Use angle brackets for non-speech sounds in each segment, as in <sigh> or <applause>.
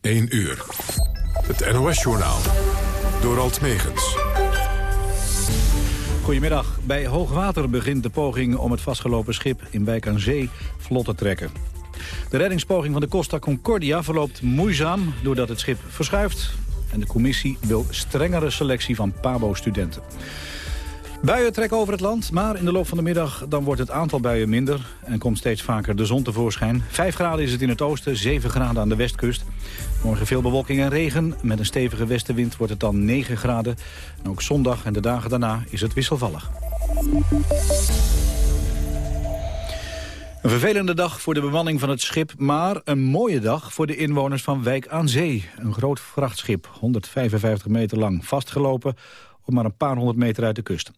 1 uur. Het NOS-journaal. Door Alt Megens. Goedemiddag. Bij hoogwater begint de poging om het vastgelopen schip in Wijk aan Zee vlot te trekken. De reddingspoging van de Costa Concordia verloopt moeizaam doordat het schip verschuift. En de commissie wil strengere selectie van PABO-studenten. Buien trekken over het land, maar in de loop van de middag dan wordt het aantal buien minder en komt steeds vaker de zon tevoorschijn. 5 graden is het in het oosten, 7 graden aan de westkust. Morgen veel bewolking en regen. Met een stevige westenwind wordt het dan 9 graden. En ook zondag en de dagen daarna is het wisselvallig. Een vervelende dag voor de bemanning van het schip, maar een mooie dag voor de inwoners van Wijk aan Zee. Een groot vrachtschip, 155 meter lang, vastgelopen maar een paar honderd meter uit de kust.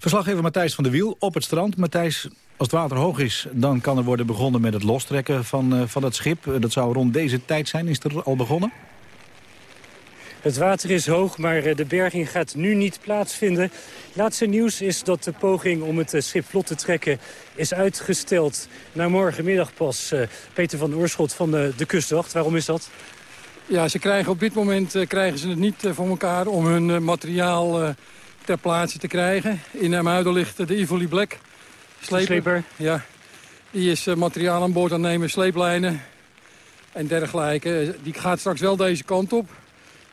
Verslaggever Matthijs van der Wiel op het strand. Matthijs, als het water hoog is, dan kan er worden begonnen met het lostrekken van, uh, van het schip. Dat zou rond deze tijd zijn. Is er al begonnen? Het water is hoog, maar eh, de berging gaat nu niet plaatsvinden. Laatste nieuws is dat de poging om het eh, schip vlot te trekken is uitgesteld naar morgenmiddag pas. Peter van Oorschot van de, de Kustwacht, waarom is dat? Ja, ze krijgen op dit moment uh, krijgen ze het niet uh, voor elkaar om hun uh, materiaal ter plaatse te krijgen. In Muiden ligt de Ivoli Black sleper. Ja, die is materiaal aan boord aan nemen, sleeplijnen en dergelijke. Die gaat straks wel deze kant op.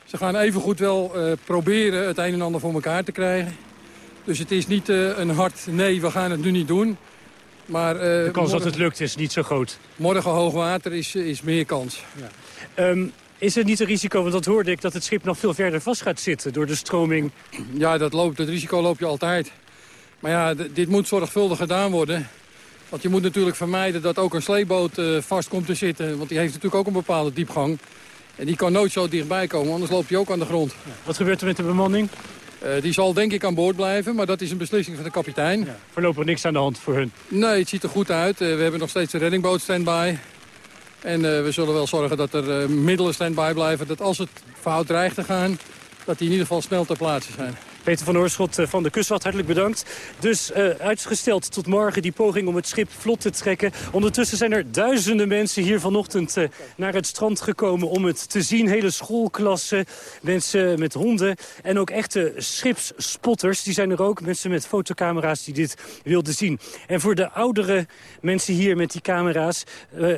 Ze gaan evengoed wel proberen het een en ander voor elkaar te krijgen. Dus het is niet een hard nee, we gaan het nu niet doen. Maar, de kans morgen, dat het lukt is niet zo groot. Morgen hoogwater is, is meer kans. Ja. Um, is er niet een risico, want dat hoorde ik, dat het schip nog veel verder vast gaat zitten door de stroming? Ja, dat, loopt, dat risico loop je altijd. Maar ja, dit moet zorgvuldig gedaan worden. Want je moet natuurlijk vermijden dat ook een sleepboot uh, vast komt te zitten. Want die heeft natuurlijk ook een bepaalde diepgang. En die kan nooit zo dichtbij komen, anders loop je ook aan de grond. Wat gebeurt er met de bemanning? Uh, die zal denk ik aan boord blijven, maar dat is een beslissing van de kapitein. Ja, voorlopig niks aan de hand voor hun? Nee, het ziet er goed uit. Uh, we hebben nog steeds een reddingboot stand-by. En uh, we zullen wel zorgen dat er uh, middelen stand-by blijven. Dat als het fout dreigt te gaan, dat die in ieder geval snel ter plaatse zijn. Peter van Oorschot eh, van de Kustwacht, hartelijk bedankt. Dus uh, uitgesteld tot morgen die poging om het schip vlot te trekken. Ondertussen zijn er duizenden mensen hier vanochtend uh, naar het strand gekomen om het te zien. Hele schoolklassen, mensen met honden en ook echte schipsspotters. Die zijn er ook, mensen met fotocamera's die dit wilden zien. En voor de oudere mensen hier met die camera's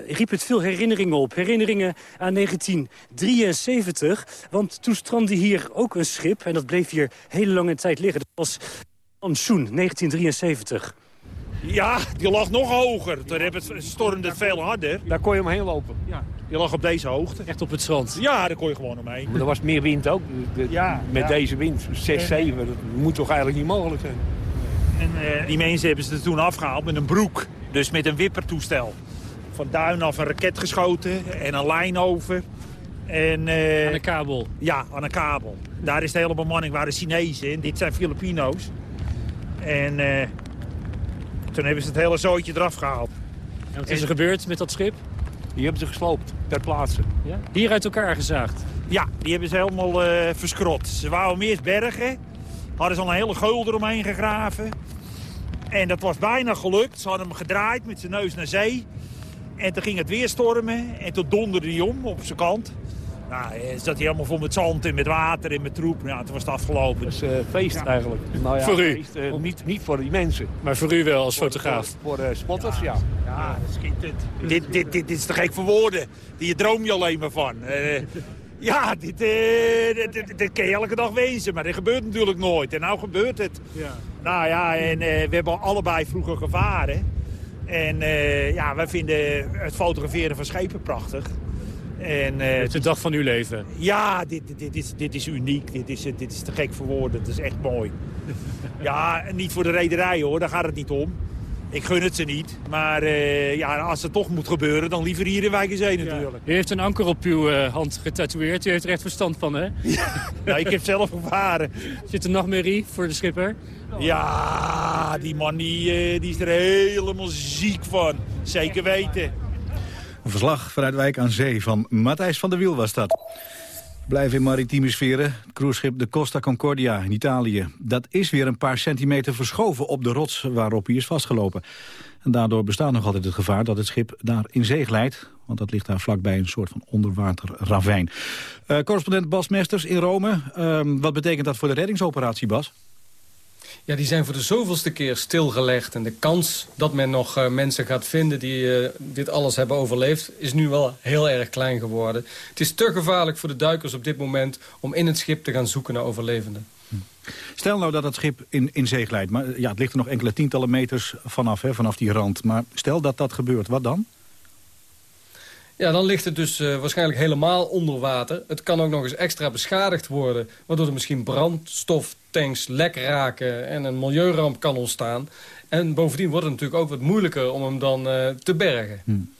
riep het veel herinneringen op. Herinneringen aan 1973, want toen strandde hier ook een schip en dat bleef hier heel lange tijd liggen. Dat was Ansoen, 1973. Ja, die lag nog hoger. Toen stormde het veel harder. Daar kon je omheen lopen. Ja. Die lag op deze hoogte. Echt op het strand? Ja, daar kon je gewoon omheen. Maar er was meer wind ook. De, ja, met ja. deze wind, 6, 7, dat moet toch eigenlijk niet mogelijk zijn. En uh, die mensen hebben ze er toen afgehaald met een broek. Dus met een wippertoestel. Van duin af een raket geschoten en een lijn over. En, uh, aan een kabel? Ja, aan een kabel. Daar is de hele bemanning, waren Chinezen en dit zijn Filipino's. En uh, toen hebben ze het hele zootje eraf gehaald. En wat is er gebeurd met dat schip? Die hebben ze gesloopt, ter plaatse. Ja? Hier uit elkaar gezaagd? Ja, die hebben ze helemaal uh, verskrot. Ze wouden eerst bergen. Hadden ze al een hele geul eromheen gegraven. En dat was bijna gelukt. Ze hadden hem gedraaid met zijn neus naar zee. En toen ging het weer stormen. En toen donderde hij om op zijn kant. Nou, zat hij helemaal vol met zand en met water en met troep. Ja, toen was het afgelopen. Dat is uh, feest ja. eigenlijk. Nou ja, voor u? Feest, uh, niet, niet voor die mensen. Maar voor u wel als voor, fotograaf? Voor, voor spotters, ja. Ja, ja. dat schiet dit, dit, dit, dit is te gek voor woorden. Hier droom je alleen maar van. ja, dit, dit, dit, dit kan je elke dag wezen, maar dat gebeurt natuurlijk nooit. En nou gebeurt het. Ja. Nou ja, en we hebben allebei vroeger gevaren. En ja, wij vinden het fotograferen van schepen prachtig. En, uh, het is de dag van uw leven. Ja, dit, dit, is, dit is uniek. Dit is, dit is te gek voor woorden. Het is echt mooi. <laughs> ja, niet voor de rederij hoor, daar gaat het niet om. Ik gun het ze niet. Maar uh, ja, als het toch moet gebeuren, dan liever hier in Wijkenzee natuurlijk. Ja. U heeft een anker op uw uh, hand getatoeëerd. U heeft er echt verstand van, hè? <laughs> ja, nou, ik heb zelf gevaren. Zit er nachtmerrie voor de schipper? Ja, die man die, die is er helemaal ziek van. Zeker weten. Verslag vanuit Wijk aan Zee van Matthijs van der Wiel was dat. Blijven in maritieme sferen. Het cruiseschip de Costa Concordia in Italië. Dat is weer een paar centimeter verschoven op de rots waarop hij is vastgelopen. En daardoor bestaat nog altijd het gevaar dat het schip daar in zee glijdt. Want dat ligt daar vlakbij een soort van onderwaterravijn. Uh, correspondent Bas Mesters in Rome. Uh, wat betekent dat voor de reddingsoperatie, Bas? Ja, die zijn voor de zoveelste keer stilgelegd. En de kans dat men nog uh, mensen gaat vinden die uh, dit alles hebben overleefd... is nu wel heel erg klein geworden. Het is te gevaarlijk voor de duikers op dit moment... om in het schip te gaan zoeken naar overlevenden. Stel nou dat het schip in, in zee glijdt. Maar ja, het ligt er nog enkele tientallen meters vanaf, hè, vanaf die rand. Maar stel dat dat gebeurt, wat dan? Ja, dan ligt het dus uh, waarschijnlijk helemaal onder water. Het kan ook nog eens extra beschadigd worden... waardoor er misschien brandstoftanks lek raken... en een milieuramp kan ontstaan. En bovendien wordt het natuurlijk ook wat moeilijker om hem dan uh, te bergen. Hmm.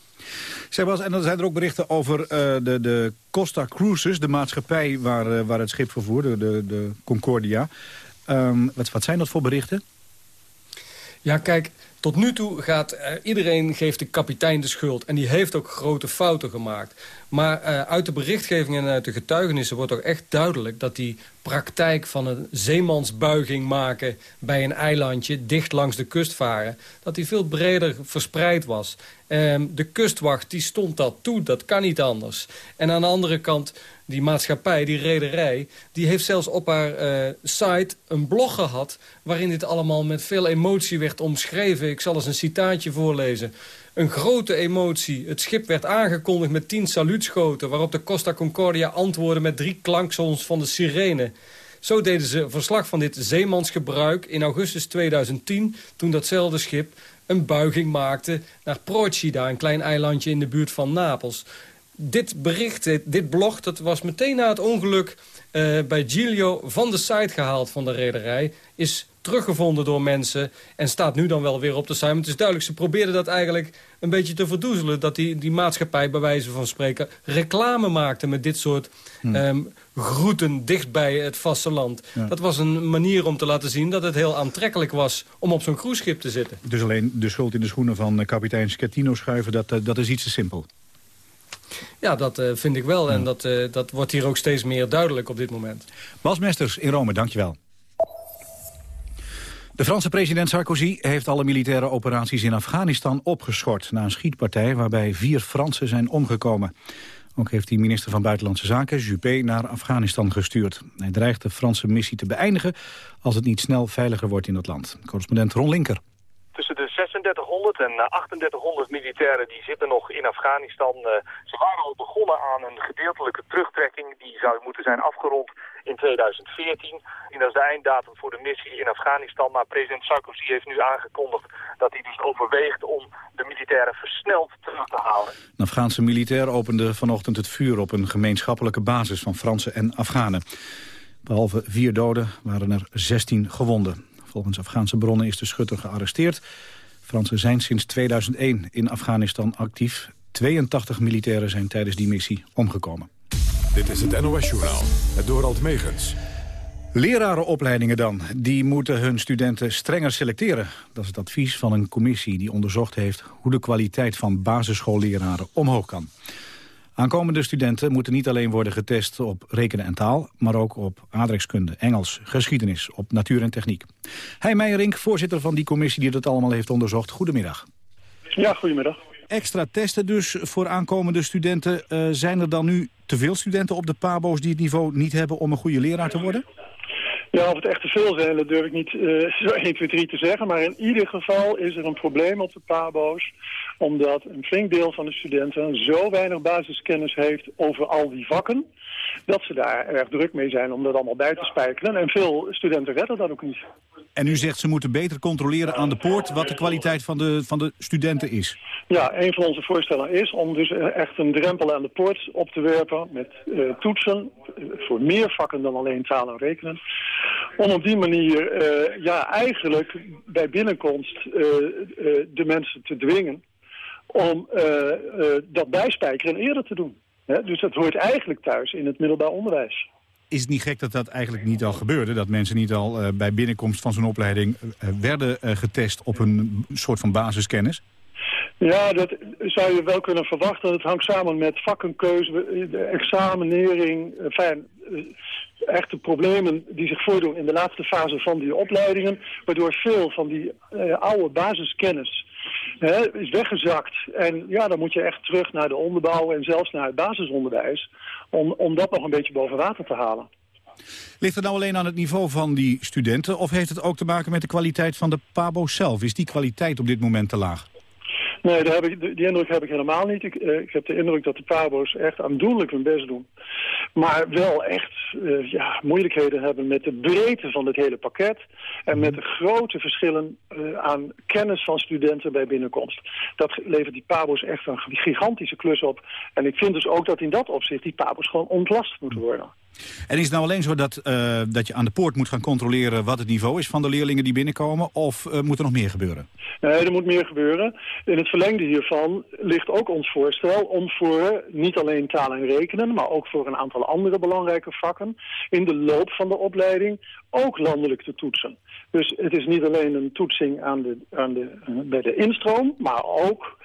Sebas, en dan zijn er ook berichten over uh, de, de Costa Cruises... de maatschappij waar, waar het schip vervoerde, de, de Concordia. Um, wat, wat zijn dat voor berichten? Ja, kijk, tot nu toe gaat uh, iedereen geeft de kapitein de schuld. En die heeft ook grote fouten gemaakt. Maar uh, uit de berichtgeving en uit de getuigenissen wordt ook echt duidelijk... dat die praktijk van een zeemansbuiging maken bij een eilandje... dicht langs de kust varen, dat die veel breder verspreid was. Um, de kustwacht die stond dat toe, dat kan niet anders. En aan de andere kant die maatschappij, die rederij... die heeft zelfs op haar uh, site een blog gehad... waarin dit allemaal met veel emotie werd omschreven. Ik zal eens een citaatje voorlezen. Een grote emotie. Het schip werd aangekondigd met tien saluutschoten... waarop de Costa Concordia antwoordde met drie klanksons van de sirene. Zo deden ze verslag van dit zeemansgebruik in augustus 2010... toen datzelfde schip een buiging maakte naar Procida, een klein eilandje in de buurt van Napels dit bericht, dit, blog, dat was meteen na het ongeluk uh, bij Giglio van de site gehaald van de rederij. Is teruggevonden door mensen en staat nu dan wel weer op de site. Maar het is duidelijk, ze probeerden dat eigenlijk een beetje te verdoezelen. Dat die, die maatschappij bij wijze van spreken reclame maakte met dit soort hmm. um, groeten dicht bij het vasteland. Ja. Dat was een manier om te laten zien dat het heel aantrekkelijk was om op zo'n cruiseschip te zitten. Dus alleen de schuld in de schoenen van kapitein Schettino schuiven, dat, dat is iets te simpel. Ja, dat uh, vind ik wel. En dat, uh, dat wordt hier ook steeds meer duidelijk op dit moment. Bas Mesters in Rome, dankjewel. De Franse president Sarkozy heeft alle militaire operaties in Afghanistan opgeschort... na een schietpartij waarbij vier Fransen zijn omgekomen. Ook heeft hij minister van Buitenlandse Zaken, Juppé, naar Afghanistan gestuurd. Hij dreigt de Franse missie te beëindigen als het niet snel veiliger wordt in het land. Correspondent Ron Linker 3600 en 3800 eh, militairen die zitten nog in Afghanistan. Eh, ze waren al begonnen aan een gedeeltelijke terugtrekking. Die zou moeten zijn afgerond in 2014. En dat is de einddatum voor de missie in Afghanistan. Maar president Sarkozy heeft nu aangekondigd dat hij dus overweegt om de militairen versneld terug te halen. Een Afghaanse militair opende vanochtend het vuur op een gemeenschappelijke basis van Fransen en Afghanen. Behalve vier doden waren er 16 gewonden. Volgens Afghaanse bronnen is de schutter gearresteerd. Fransen zijn sinds 2001 in Afghanistan actief. 82 militairen zijn tijdens die missie omgekomen. Dit is het NOS-journaal, het Dorald Megens. Lerarenopleidingen dan, die moeten hun studenten strenger selecteren. Dat is het advies van een commissie die onderzocht heeft... hoe de kwaliteit van basisschoolleraren omhoog kan. Aankomende studenten moeten niet alleen worden getest op rekenen en taal... maar ook op aardrijkskunde, Engels, geschiedenis, op natuur en techniek. Hij Meijerink, voorzitter van die commissie die dat allemaal heeft onderzocht. Goedemiddag. Ja, goedemiddag. Extra testen dus voor aankomende studenten. Uh, zijn er dan nu te veel studenten op de PABO's die het niveau niet hebben om een goede leraar te worden? Ja, of het echt te veel zijn, dat durf ik niet uh, <laughs> zo 1, 2, 3 te zeggen. Maar in ieder geval is er een probleem op de PABO's omdat een flink deel van de studenten zo weinig basiskennis heeft over al die vakken, dat ze daar erg druk mee zijn om dat allemaal bij te spijkeren. En veel studenten redden dat ook niet. En u zegt ze moeten beter controleren aan de poort wat de kwaliteit van de, van de studenten is. Ja, een van onze voorstellen is om dus echt een drempel aan de poort op te werpen met uh, toetsen eh, voor meer vakken dan alleen taal en rekenen. Om op die manier uh, ja, eigenlijk bij binnenkomst uh, de mensen te dwingen om dat bijspijkeren eerder te doen. Dus dat hoort eigenlijk thuis in het middelbaar onderwijs. Is het niet gek dat dat eigenlijk niet al gebeurde? Dat mensen niet al uh, bij binnenkomst van zo'n opleiding werden getest op een soort van basiskennis? Ja, dat zou je wel kunnen verwachten. Het hangt samen met vakkenkeuze, de examenering, fijn, echte problemen die zich voordoen in de laatste fase van die opleidingen, waardoor veel van die oude basiskennis is weggezakt. En ja, dan moet je echt terug naar de onderbouw en zelfs naar het basisonderwijs... om, om dat nog een beetje boven water te halen. Ligt het nou alleen aan het niveau van die studenten... of heeft het ook te maken met de kwaliteit van de PABO zelf? Is die kwaliteit op dit moment te laag? Nee, daar heb ik, die indruk heb ik helemaal niet. Ik, eh, ik heb de indruk dat de PABO's echt aandoenlijk hun best doen. Maar wel echt uh, ja, moeilijkheden hebben met de breedte van het hele pakket. En met de grote verschillen uh, aan kennis van studenten bij binnenkomst. Dat levert die PABO's echt een gigantische klus op. En ik vind dus ook dat in dat opzicht die PABO's gewoon ontlast moeten worden. En is het nou alleen zo dat, uh, dat je aan de poort moet gaan controleren... wat het niveau is van de leerlingen die binnenkomen? Of uh, moet er nog meer gebeuren? Nee, er moet meer gebeuren. In het verlengde hiervan ligt ook ons voorstel... om voor niet alleen taal en rekenen... maar ook voor een aantal andere belangrijke vakken... in de loop van de opleiding ook landelijk te toetsen. Dus het is niet alleen een toetsing aan de, aan de, bij de instroom... maar ook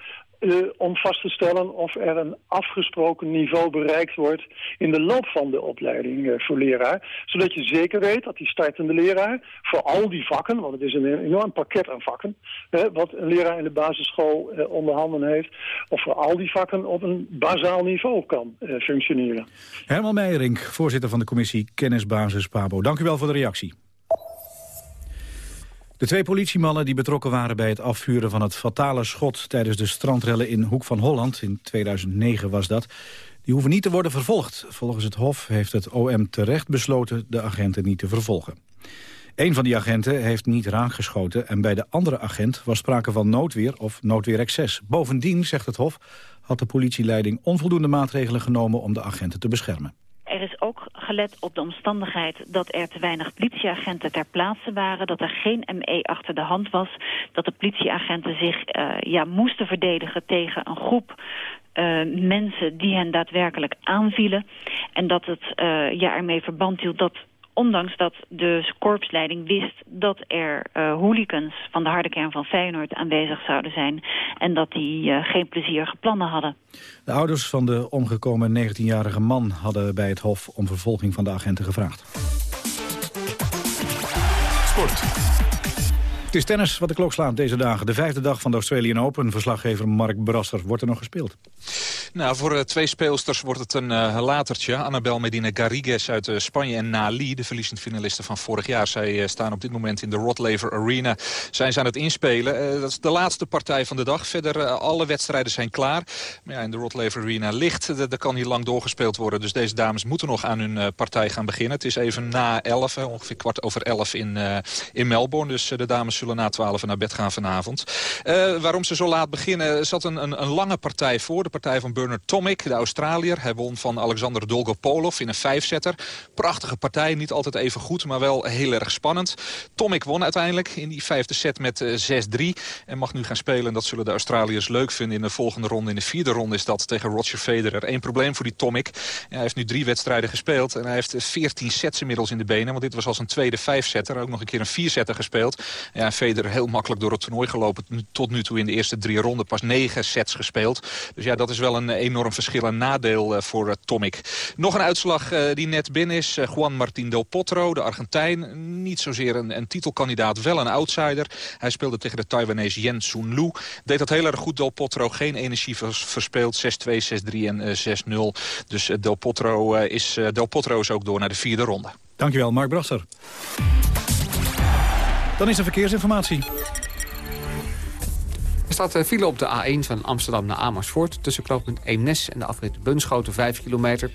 uh, om vast te stellen of er een afgesproken niveau bereikt wordt in de loop van de opleiding uh, voor leraar. Zodat je zeker weet dat die startende leraar voor al die vakken, want het is een enorm pakket aan vakken, uh, wat een leraar in de basisschool onder handen heeft, of voor al die vakken op een bazaal niveau kan functioneren. Herman Meijering, voorzitter van de commissie Kennisbasis PABO. Dank u wel voor de reactie. De twee politiemannen die betrokken waren bij het afvuren van het fatale schot tijdens de strandrellen in Hoek van Holland, in 2009 was dat, die hoeven niet te worden vervolgd. Volgens het Hof heeft het OM terecht besloten de agenten niet te vervolgen. Een van die agenten heeft niet raakgeschoten en bij de andere agent was sprake van noodweer of noodweerexces. Bovendien, zegt het Hof, had de politieleiding onvoldoende maatregelen genomen om de agenten te beschermen. Er is ook gelet op de omstandigheid dat er te weinig politieagenten ter plaatse waren. Dat er geen ME achter de hand was. Dat de politieagenten zich uh, ja, moesten verdedigen tegen een groep uh, mensen die hen daadwerkelijk aanvielen. En dat het uh, ja, ermee verband hield dat ondanks dat de korpsleiding wist dat er uh, hooligans van de harde kern van Feyenoord aanwezig zouden zijn. En dat die uh, geen plezierige plannen hadden. De ouders van de omgekomen 19-jarige man hadden bij het Hof om vervolging van de agenten gevraagd. Sport. Het is tennis wat de klok slaat deze dagen. De vijfde dag van de Australian Open. Verslaggever Mark Brasser. Wordt er nog gespeeld? Nou, voor uh, twee speelsters wordt het een uh, latertje. Annabel Medina Garrigues uit uh, Spanje en Nali, de verliezend finalisten van vorig jaar. Zij staan op dit moment in de Rod Laver Arena. Zijn ze aan het inspelen. dat is de laatste partij van de dag. Verder, alle wedstrijden zijn klaar. Maar ja, in de Rod Laver Arena ligt. Er kan hier lang doorgespeeld worden. Dus deze dames moeten nog aan hun partij gaan beginnen. Het is even na elf, ongeveer kwart over elf in, in Melbourne. Dus de dames zullen na twaalf naar bed gaan vanavond. waarom ze zo laat beginnen, zat een, een, een lange partij voor. De partij van Bernard Tomic, de Australiër. Hij won van Alexander Dolgopolov in een vijfzetter. Prachtige partij, niet altijd even goed, maar wel heel erg spannend. Tomic won uiteindelijk in die vijfde set met 6-3. En mag nu gaan spelen, en dat zullen de Australiërs leuk vinden... in de volgende ronde. In de vierde ronde is dat tegen Roger Federer. Eén probleem voor die Tomic. hij heeft nu drie wedstrijden gespeeld. En hij heeft 14 sets inmiddels in de benen. Want dit was als een tweede vijfzetter. Ook nog een keer een vierzetter gespeeld. Ja, Federer heel makkelijk door het toernooi gelopen. Tot nu toe in de eerste drie ronden pas negen sets gespeeld. Dus ja, dat is wel een enorm verschil en nadeel voor uh, Tomic. Nog een uitslag die net binnen is. Juan Martín del Potro, de Argentijn. Niet zozeer een, een, titelkandidaat, wel een outsider. Hij speelde tegen de Taiwanese Yen Sun Lu. Deed dat heel erg goed, Del Potro. Geen energie verspeeld. 6-2, 6-3 en 6-0. Dus Del, Potro, is, del Potro is ook door naar de vierde ronde. Dankjewel, Mark Brasser. Dan is er verkeersinformatie. Staat file op de A1 van Amsterdam naar Amersfoort... tussen knooppunt Eemnes en de afrit Bunschoten 5 kilometer.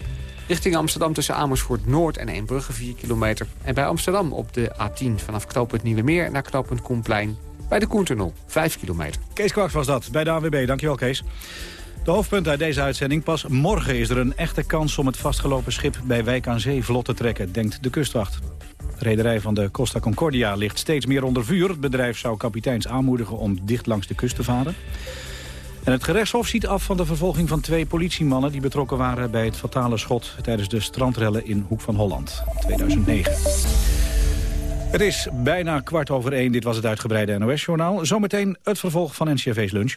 Richting Amsterdam tussen Amersfoort Noord en Eembrugge 4 kilometer. En bij Amsterdam op de A10 vanaf knooppunt Nieuwe Meer naar knooppunt Koenplein... bij de Koentunnel 5 kilometer. Kees Kwaks was dat, bij de AWB. Dankjewel, Kees. De hoofdpunt uit deze uitzending. Pas morgen is er een echte kans om het vastgelopen schip bij Wijk aan Zee vlot te trekken, denkt de kustwacht. De rederij van de Costa Concordia ligt steeds meer onder vuur. Het bedrijf zou kapiteins aanmoedigen om dicht langs de kust te varen. En het gerechtshof ziet af van de vervolging van twee politiemannen... die betrokken waren bij het fatale schot tijdens de strandrellen in Hoek van Holland 2009. Het is bijna kwart over één. Dit was het uitgebreide NOS-journaal. Zometeen het vervolg van NCRV's lunch.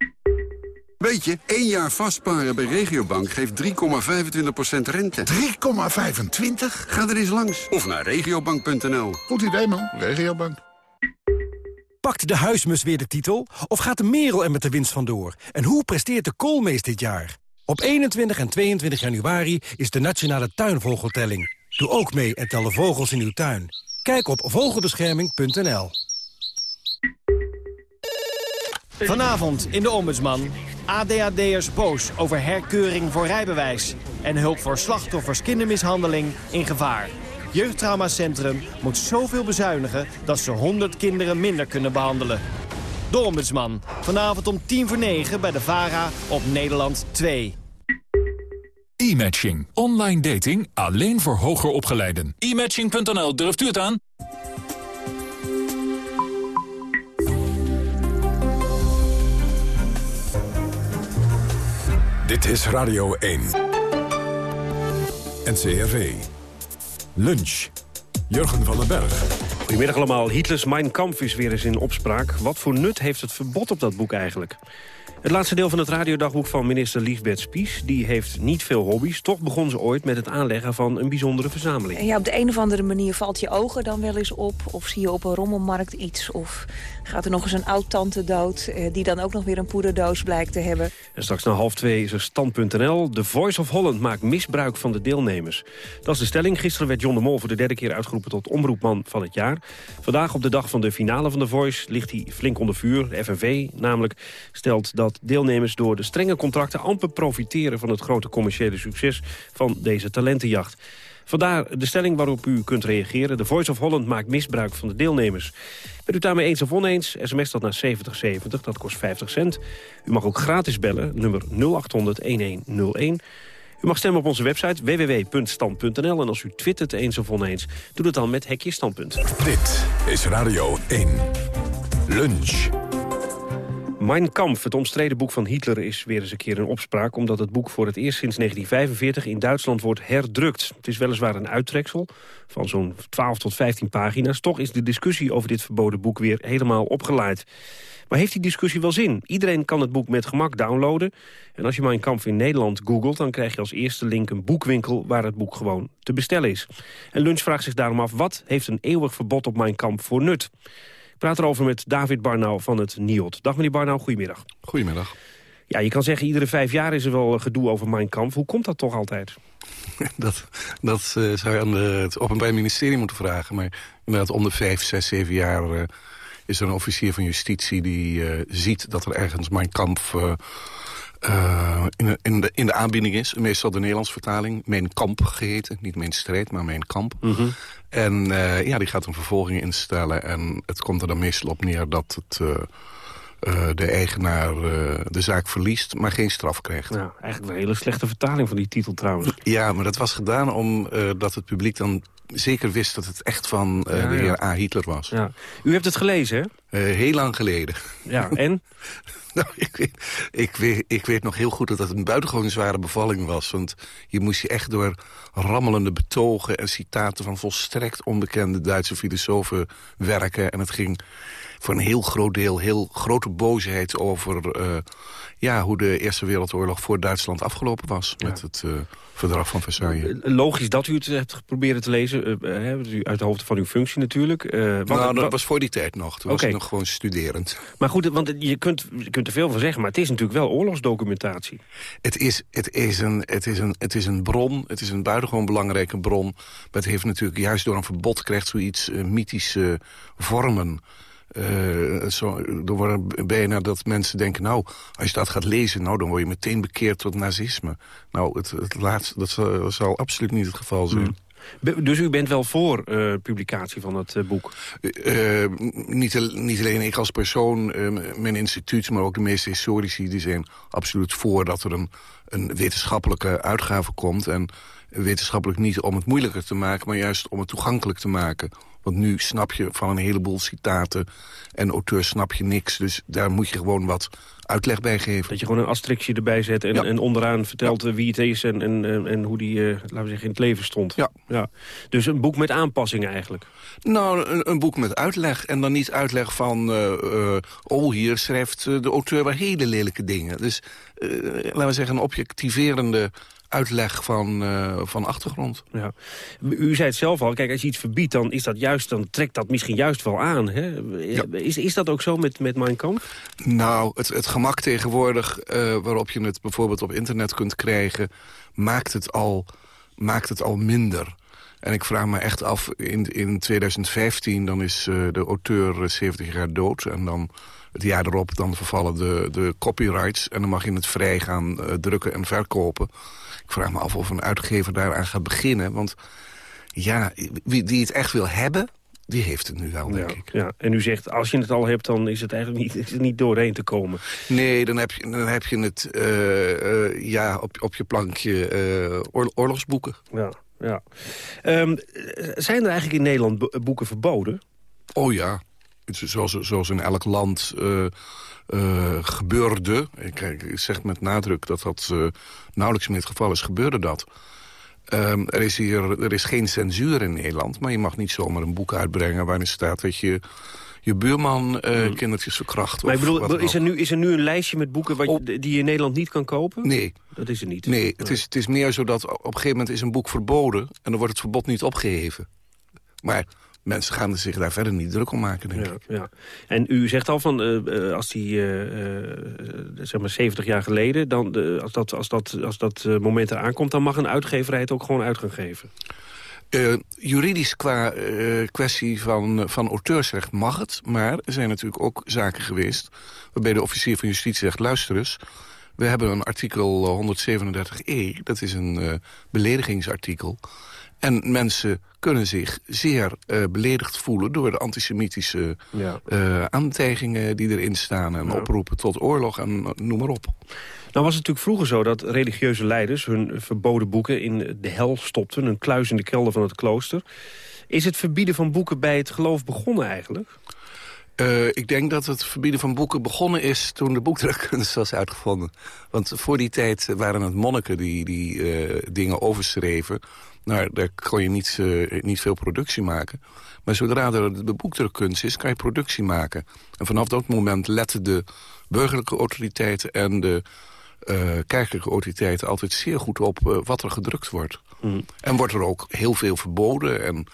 Weet je, één jaar vastparen bij Regiobank geeft 3,25% rente. 3,25? Ga er eens langs. Of naar regiobank.nl. Goed idee, man. Regiobank. Pakt de huismus weer de titel? Of gaat de merel er met de winst vandoor? En hoe presteert de koolmees dit jaar? Op 21 en 22 januari is de Nationale Tuinvogeltelling. Doe ook mee en tel de vogels in uw tuin. Kijk op vogelbescherming.nl. Vanavond in de Ombudsman. ADHD'ers boos over herkeuring voor rijbewijs. En hulp voor slachtoffers kindermishandeling in gevaar. Jeugdtraumacentrum moet zoveel bezuinigen dat ze 100 kinderen minder kunnen behandelen. De. Vanavond om 10 voor 9 bij de VARA op Nederland 2. E-matching. Online dating alleen voor hoger opgeleiden. E-matching.nl, durft u het aan? Dit is Radio 1. NCRV. Lunch. Jurgen van den Berg. Goedemiddag allemaal. Hitlers Mein Kampf is weer eens in opspraak. Wat voor nut heeft het verbod op dat boek eigenlijk? Het laatste deel van het radiodagboek van minister Liesbeth Spies... die heeft niet veel hobby's. Toch begon ze ooit met het aanleggen van een bijzondere verzameling. En ja, op de een of andere manier valt je ogen dan wel eens op. Of zie je op een rommelmarkt iets. Of gaat er nog eens een oud-tante dood... Eh, die dan ook nog weer een poederdoos blijkt te hebben. En straks na half twee is er stand.nl. The Voice of Holland maakt misbruik van de deelnemers. Dat is de stelling. Gisteren werd John de Mol voor de derde keer uitgeroepen... tot omroepman van het jaar. Vandaag op de dag van de finale van The Voice ligt hij flink onder vuur. De FNV namelijk stelt dat deelnemers door de strenge contracten... amper profiteren van het grote commerciële succes van deze talentenjacht. Vandaar de stelling waarop u kunt reageren. De Voice of Holland maakt misbruik van de deelnemers. Bent u daarmee eens of oneens? SMS dat naar 7070, dat kost 50 cent. U mag ook gratis bellen, nummer 0800-1101. U mag stemmen op onze website www.stand.nl. En als u twittert eens of oneens, doe het dan met Hekje Standpunt. Dit is Radio 1. Lunch. Mein Kampf, het omstreden boek van Hitler, is weer eens een keer in opspraak... omdat het boek voor het eerst sinds 1945 in Duitsland wordt herdrukt. Het is weliswaar een uittreksel van zo'n 12 tot 15 pagina's. Toch is de discussie over dit verboden boek weer helemaal opgeleid. Maar heeft die discussie wel zin? Iedereen kan het boek met gemak downloaden. En als je Mein Kampf in Nederland googelt... dan krijg je als eerste link een boekwinkel waar het boek gewoon te bestellen is. En Lunch vraagt zich daarom af... wat heeft een eeuwig verbod op Mein Kampf voor nut? Praat erover met David Barnau van het NIOD. Dag meneer Barnau, goedemiddag. Goedemiddag. Ja, je kan zeggen, iedere vijf jaar is er wel gedoe over Mein Kampf. Hoe komt dat toch altijd? <laughs> dat dat uh, zou je aan de, het Openbaar Ministerie moeten vragen. Maar inderdaad, om de vijf, zes, zeven jaar... Uh, is er een officier van justitie die uh, ziet dat er ergens Mein Kampf... de, in, de, in de aanbieding is. Meestal de Nederlandse vertaling. Mijn kamp geheten. Niet mijn strijd, maar mijn kamp. Mm -hmm. En uh, ja, die gaat een vervolging instellen. En het komt er dan meestal op neer dat het, uh, uh, de eigenaar de zaak verliest, maar geen straf krijgt. Nou, eigenlijk een hele slechte vertaling van die titel trouwens. Ja, maar dat was gedaan omdat het publiek dan zeker wist dat het echt van ja, de heer ja. A. Hitler was. Ja. U hebt het gelezen, hè? heel lang geleden. Ja, en? <laughs> Nou, ik, weet, ik, weet, ik weet nog heel goed dat het een buitengewoon zware bevalling was. Want je moest je echt door rammelende betogen en citaten... van volstrekt onbekende Duitse filosofen werken. En het ging voor een heel groot deel, heel grote boosheid over... Uh, ja, hoe de Eerste Wereldoorlog voor Duitsland afgelopen was. Ja. Met het uh, verdrag van Versailles. Logisch dat u het hebt geprobeerd te lezen. Uh, uit de hoofd van uw functie natuurlijk. Nou, dat was voor die tijd nog. Toen okay. was ik nog gewoon studerend. Maar goed, want je kunt, je kunt er veel van zeggen. Maar het is natuurlijk wel oorlogsdocumentatie. Het is, het is, een, het is, een, het is een bron. Het is een buitengewoon belangrijke bron. Maar het heeft natuurlijk juist door een verbod krijgt zoiets mythische vormen. Uh, zo, er worden bijna dat mensen denken... nou, als je dat gaat lezen, nou, dan word je meteen bekeerd tot nazisme. Nou, het, het laatste, dat zal, zal, absoluut niet het geval zijn. Mm. Dus u bent wel voor uh, publicatie van het uh, boek? Uh, niet, niet, alleen ik als persoon, mijn instituut... maar ook de meeste historici die zijn absoluut voor... dat er een, een wetenschappelijke uitgave komt. En wetenschappelijk niet om het moeilijker te maken... maar juist om het toegankelijk te maken. Want nu snap je van een heleboel citaten en auteurs snap je niks. Dus daar moet je gewoon wat uitleg bij geven. Dat je gewoon een asterixje erbij zet en, en onderaan vertelt wie het is... en, en, en hoe die, uh, laten we zeggen, in het leven stond. Ja. ja. Dus een boek met aanpassingen eigenlijk. Nou, een, een boek met uitleg. En dan niet uitleg van... Uh, uh, oh, hier schrijft de auteur wel hele lelijke dingen. Dus, laten we zeggen, een objectiverende uitleg van, uh, van achtergrond. Ja. U zei het zelf al, kijk, als je iets verbiedt, dan, is dat juist, dan trekt dat misschien juist wel aan. Hè? Ja. Is, is dat ook zo met, met Mein Kampf? Nou, het, het gemak tegenwoordig uh, waarop je het bijvoorbeeld op internet kunt krijgen... maakt het al, maakt het al minder. En ik vraag me echt af, in, in 2015 dan is uh, de auteur 70 jaar dood... en dan het jaar erop dan vervallen de, de copyrights... en dan mag je het vrij gaan drukken en verkopen... Ik vraag me af of een uitgever daaraan gaat beginnen. Want ja, wie die het echt wil hebben, die heeft het nu wel, denk ja, ik. Ja. En u zegt, als je het al hebt, dan is het eigenlijk niet, is het niet doorheen te komen. Nee, dan heb je, dan heb je het uh, uh, ja, op, op je plankje uh, oorlogsboeken. Ja, ja. Um, zijn er eigenlijk in Nederland boeken verboden? Oh ja, zoals, zoals in elk land... Uh, gebeurde, ik, ik, zeg met nadruk dat dat uh, nauwelijks meer het geval is, gebeurde dat. Um, er, is hier, er is geen censuur in Nederland, maar je mag niet zomaar een boek uitbrengen... waarin staat dat je je buurman uh, hmm. kindertjes verkracht. Maar ik bedoel, is er, nu, is er nu een lijstje met boeken wat, die je in Nederland niet kan kopen? Nee. Dat is er niet? Nee, het is, het is meer zo dat op een gegeven moment is een boek verboden... en dan wordt het verbod niet opgeheven. Maar mensen gaan zich daar verder niet druk om maken, denk ja, ik. Ja. En u zegt al van, uh, als die, uh, zeg maar 70 jaar geleden... Dan, als dat, als dat, als dat moment eraan komt, dan mag een uitgeverij het ook gewoon uit gaan geven. juridisch qua kwestie van, van auteursrecht mag het. Maar er zijn natuurlijk ook zaken geweest... waarbij de officier van justitie zegt, luister eens... we hebben een artikel 137e, dat is een beledigingsartikel... En mensen kunnen zich zeer uh, beledigd voelen... door de antisemitische ja. uh, aantijgingen die erin staan... en ja. oproepen tot oorlog en noem maar op. Nou was het natuurlijk vroeger zo dat religieuze leiders... hun verboden boeken in de hel stopten. Een kluis in de kelder van het klooster. Is het verbieden van boeken bij het geloof begonnen eigenlijk? Uh, ik denk dat het verbieden van boeken begonnen is toen de boekdrukkunst was uitgevonden. Want voor die tijd waren het monniken die, die uh, dingen overschreven. Nou, daar kon je niet, uh, niet veel productie maken. Maar zodra er de boekdrukkunst is, kan je productie maken. En vanaf dat moment letten de burgerlijke autoriteiten... en de uh, kerkelijke autoriteiten altijd zeer goed op uh, wat er gedrukt wordt. Mm. En wordt er ook heel veel verboden. En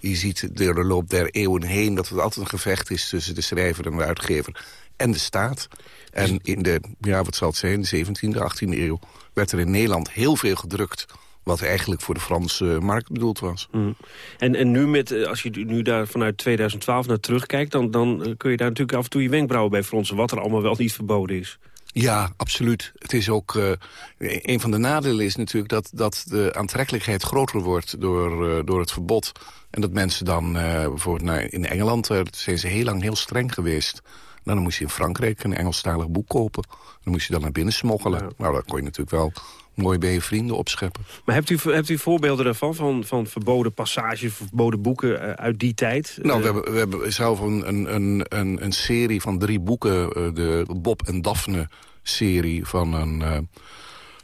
je ziet door de loop der eeuwen heen dat het altijd een gevecht is... tussen de schrijver en de uitgever en de staat. En in de, ja, wat zal het zijn, de 17e, 18e eeuw... werd er in Nederland heel veel gedrukt wat eigenlijk voor de Franse markt bedoeld was. Mm. En, en nu, met, als je nu daar vanuit 2012 naar terugkijkt... Dan, dan kun je daar natuurlijk af en toe je wenkbrauwen bij fronsen... wat er allemaal wel niet verboden is. Ja, absoluut. Het is ook, uh, een van de nadelen is natuurlijk dat, dat de aantrekkelijkheid groter wordt door, uh, door het verbod. En dat mensen dan, uh, bijvoorbeeld naar, in Engeland, zijn ze heel lang heel streng geweest. Nou, dan moest je in Frankrijk een Engelstalig boek kopen. Dan moest je dan naar binnen smokkelen. Ja. Nou, dat kon je natuurlijk wel mooi bij je vrienden opscheppen. Maar hebt u, hebt u voorbeelden daarvan, van, van verboden passages, verboden boeken uit die tijd? Nou, we hebben, we hebben zelf een, een, een, een serie van drie boeken, de Bob en Daphne serie van een,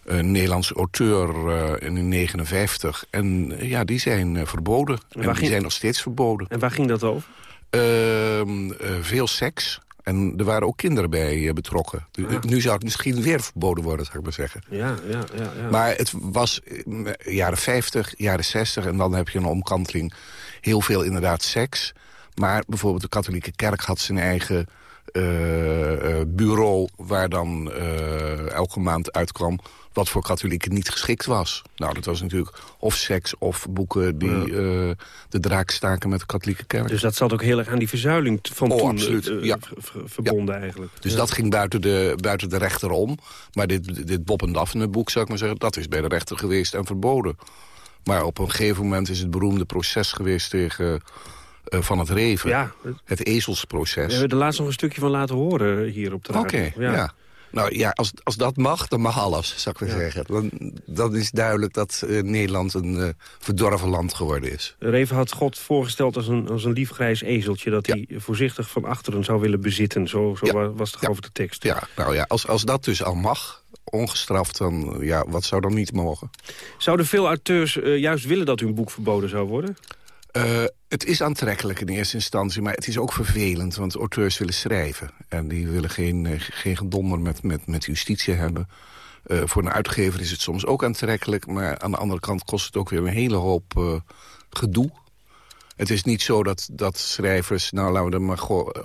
een Nederlandse auteur uh, in 59. En uh, ja, die zijn verboden. En, en die ging... zijn nog steeds verboden. En waar ging dat over? Ehm, veel seks. En er waren ook kinderen bij betrokken. Ah. Nu zou het misschien weer verboden worden, zou ik maar zeggen. Ja, ja, ja, ja. Maar het was jaren 50, jaren 60... en dan heb je een omkanteling. Heel veel inderdaad seks. Maar bijvoorbeeld de katholieke kerk had zijn eigen eh, eh, bureau... waar dan eh, elke maand uitkwam wat voor katholieken niet geschikt was. Nou, dat was natuurlijk of seks of boeken die eh, de draak staken met de katholieke kerk. Dus dat zat ook heel erg aan die verzuiling van Oh, toen absoluut, eh, ja. v- verbonden eigenlijk. Dus dat ging buiten de, buiten de rechter om. Maar dit, dit Bob en Daphne boek, zou ik maar zeggen... dat is bij de rechter geweest en verboden. Maar op een gegeven moment is het beroemde proces geweest tegen... eh, van het Reven. Het ezelsproces. We hebben er laatst nog een stukje van laten horen hier op de Oké, radio. ja. Nou ja, als, als dat mag, dan mag alles, zou ik maar zeggen. Dan, dan is duidelijk dat eh, Nederland een eh, verdorven land geworden is. Reven had God voorgesteld als een, als een lief grijs ezeltje... dat hij voorzichtig van achteren zou willen bezitten. Zo, zo wa- was toch over de tekst. Ja, nou ja, als, als dat dus al mag, ongestraft, dan ja, wat zou dan niet mogen? Zouden veel auteurs eh, juist willen dat hun boek verboden zou worden? Eh, het is aantrekkelijk in eerste instantie, maar het is ook vervelend. Want auteurs willen schrijven. En die willen geen, eh, geen gedonder met, met, met justitie hebben. Eh, voor een uitgever is het soms ook aantrekkelijk. Maar aan de andere kant kost het ook weer een hele hoop gedoe. Het is niet zo dat, dat schrijvers, nou laten we er maar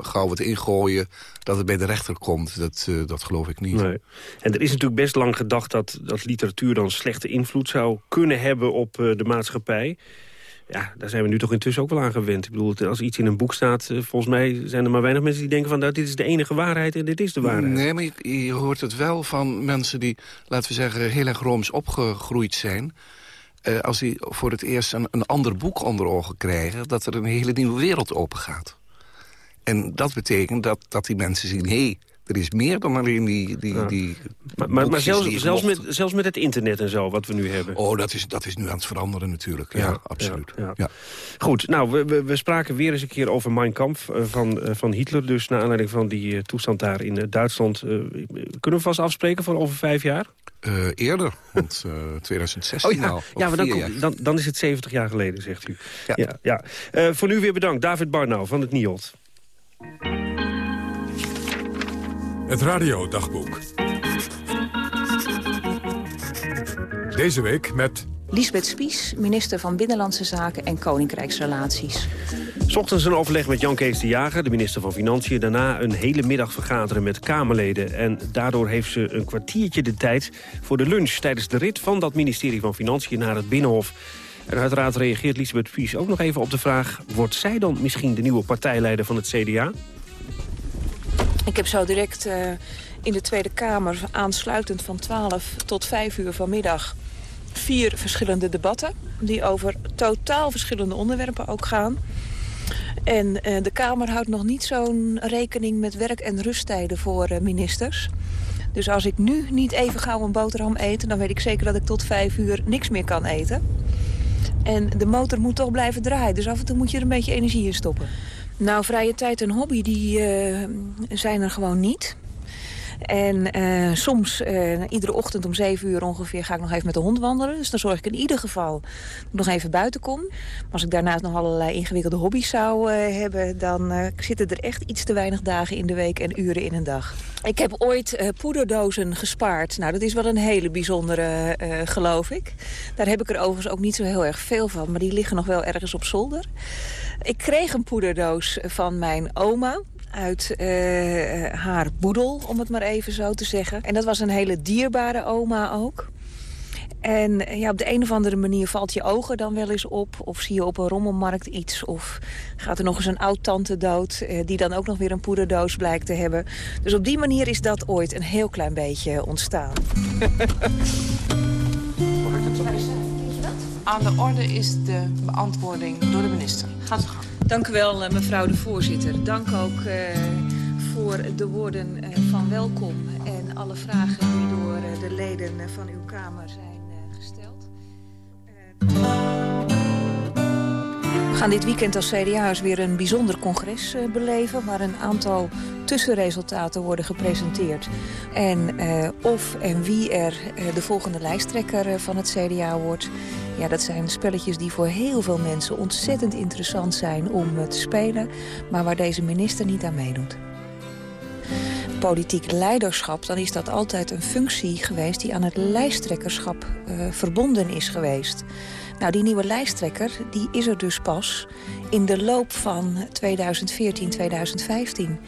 gauw wat ingooien... dat het bij de rechter komt. Dat, dat geloof ik niet. Nee. En er is natuurlijk best lang gedacht dat, dat literatuur dan slechte invloed zou kunnen hebben op de maatschappij. Ja, daar zijn we nu toch intussen ook wel aan gewend. Ik bedoel, als iets in een boek staat, eh, volgens mij zijn er maar weinig mensen die denken van... nou, dit is de enige waarheid en dit is de waarheid. Nee, maar je, hoort het wel van mensen die, laten we zeggen, heel erg rooms opgegroeid zijn. Eh, als die voor het eerst een, een ander boek onder ogen krijgen... dat er een hele nieuwe wereld open gaat. En dat betekent dat, dat die mensen zien... hé, hey, er is meer dan alleen die, die, Ja. die Maar, maar, zelfs, die zelfs, mocht. met, zelfs met het internet en zo, wat we nu hebben. Oh, dat is, dat is nu aan het veranderen natuurlijk. Ja, absoluut. ja. Goed, nou, we, we, we spraken weer eens een keer over Mein Kampf eh, van, eh, van Hitler. Dus naar aanleiding van die eh, toestand daar in Duitsland. kunnen we vast afspreken voor over vijf jaar? Eerder, want eh 2016 Oh ja, al. ja maar dan, kom- dan, dan is het 70 jaar geleden, zegt u. Ja. ja, ja. Voor nu weer bedankt. David Barnau van het NIOD. Het radiodagboek. Deze week met Lisbeth Spies, minister van Binnenlandse Zaken en Koninkrijksrelaties. 's Ochtends een overleg met Jan Kees de Jager, de minister van Financiën. Daarna een hele middag vergaderen met Kamerleden. En daardoor heeft ze een kwartiertje de tijd voor de lunch... tijdens de rit van dat ministerie van Financiën naar het Binnenhof. En uiteraard reageert Lisbeth Spies ook nog even op de vraag... wordt zij dan misschien de nieuwe partijleider van het CDA? Ik heb zo direct eh, in de Tweede Kamer aansluitend van 12 tot 5 uur vanmiddag vier verschillende debatten die over totaal verschillende onderwerpen ook gaan. En eh, de Kamer houdt nog niet zo'n rekening met werk- en rusttijden voor eh, ministers. Dus als ik nu niet even gauw een boterham eet... dan weet ik zeker dat ik tot vijf uur niks meer kan eten. En de motor moet toch blijven draaien. Dus af en toe moet je er een beetje energie in stoppen. Nou, vrije tijd en hobby, die eh, zijn er gewoon niet. En eh, soms, eh, iedere ochtend om zeven uur ongeveer, ga ik nog even met de hond wandelen. Dus dan zorg ik in ieder geval nog even buiten kom. Maar als ik daarnaast nog allerlei ingewikkelde hobby's zou eh, hebben... dan zitten er echt iets te weinig dagen in de week en uren in een dag. Ik heb ooit poederdozen gespaard. Nou, dat is wel een hele bijzondere, geloof ik. Daar heb ik er overigens ook niet zo heel erg veel van. Maar die liggen nog wel ergens op zolder. Ik kreeg een poederdoos van mijn oma uit eh, haar boedel, om het maar even zo te zeggen. En dat was een hele dierbare oma ook. En eh, ja, op de een of andere manier valt je ogen dan wel eens op. Of zie je op een rommelmarkt iets. Of gaat er nog eens een oud-tante dood... eh, die dan ook nog weer een poederdoos blijkt te hebben. Dus op die manier is dat ooit een heel klein beetje ontstaan. Aan de orde is de beantwoording door de minister. Gaat zo gang. Dank u wel, eh, mevrouw de voorzitter. Dank ook eh, voor de woorden eh, van welkom... en alle vragen die door de leden van uw Kamer zijn gesteld. Gaan dit weekend als CDA'ers weer een bijzonder congres eh, beleven... waar een aantal tussenresultaten worden gepresenteerd. En eh, of en wie er eh, de volgende lijsttrekker van het CDA wordt... Ja, dat zijn spelletjes die voor heel veel mensen ontzettend interessant zijn om te spelen... maar waar deze minister niet aan meedoet. politiek leiderschap... dan is dat altijd een functie geweest die aan het lijsttrekkerschap verbonden is geweest. Nou, die nieuwe lijsttrekker die is er dus pas in de loop van 2014, 2015.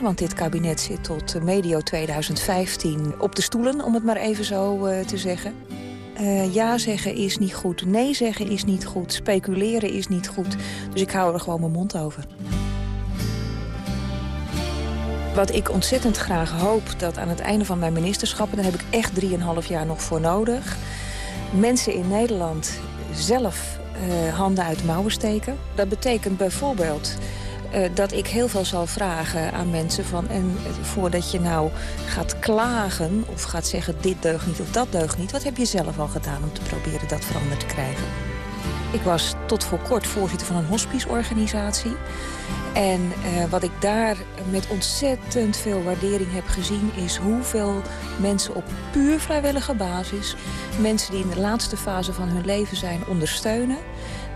Want dit kabinet zit tot medio 2015 op de stoelen, om het maar even zo uh, te zeggen. Uh, ja zeggen is niet goed, nee zeggen is niet goed, speculeren is niet goed. Dus ik hou er gewoon mijn mond over. Wat ik ontzettend graag hoop dat aan het einde van mijn ministerschap... en daar heb ik echt 3,5 jaar nog voor nodig... mensen in Nederland zelf uh, handen uit de mouwen steken. Dat betekent bijvoorbeeld uh, dat ik heel veel zal vragen aan mensen van... en voordat je nou gaat klagen of gaat zeggen dit deugt niet of dat deugt niet... wat heb je zelf al gedaan om te proberen dat veranderd te krijgen? Ik was tot voor kort voorzitter van een hospiceorganisatie. En uh, wat ik daar met ontzettend veel waardering heb gezien... is hoeveel mensen op puur vrijwillige basis... mensen die in de laatste fase van hun leven zijn ondersteunen...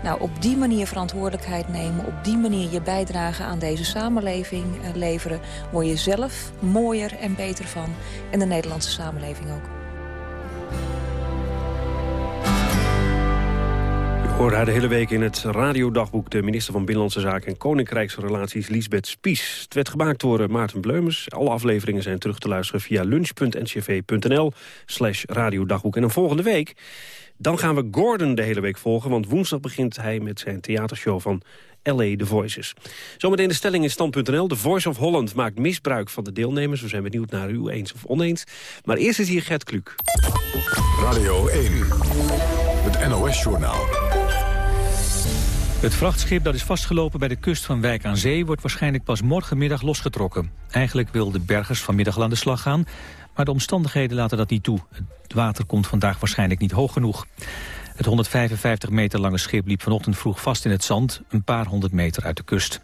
Nou, op die manier verantwoordelijkheid nemen, op die manier je bijdrage aan deze samenleving uh, leveren... word je zelf mooier en beter van en de Nederlandse samenleving ook. Hoorde haar de hele week in het radiodagboek... de minister van Binnenlandse Zaken en Koninkrijksrelaties Lisbeth Spies. Het werd gemaakt door eh, Maarten Bleumers. Alle afleveringen zijn terug te luisteren via lunch.ncv.nl slash radiodagboek. En dan volgende week, dan gaan we Gordon de hele week volgen... want woensdag begint hij met zijn theatershow van L.A. The Voices. Zometeen de stelling in stand.nl. The Voice of Holland maakt misbruik van de deelnemers. We zijn benieuwd naar u eens of oneens. Maar eerst is hier Gert Kluk. Radio 1, het NOS-journaal. Het vrachtschip dat is vastgelopen bij de kust van Wijk aan Zee... wordt waarschijnlijk pas morgenmiddag losgetrokken. Eigenlijk wilden bergers vanmiddag al aan de slag gaan... maar de omstandigheden laten dat niet toe. Het water komt vandaag waarschijnlijk niet hoog genoeg. Het 155 meter lange schip liep vanochtend vroeg vast in het zand... een paar honderd meter uit de kust.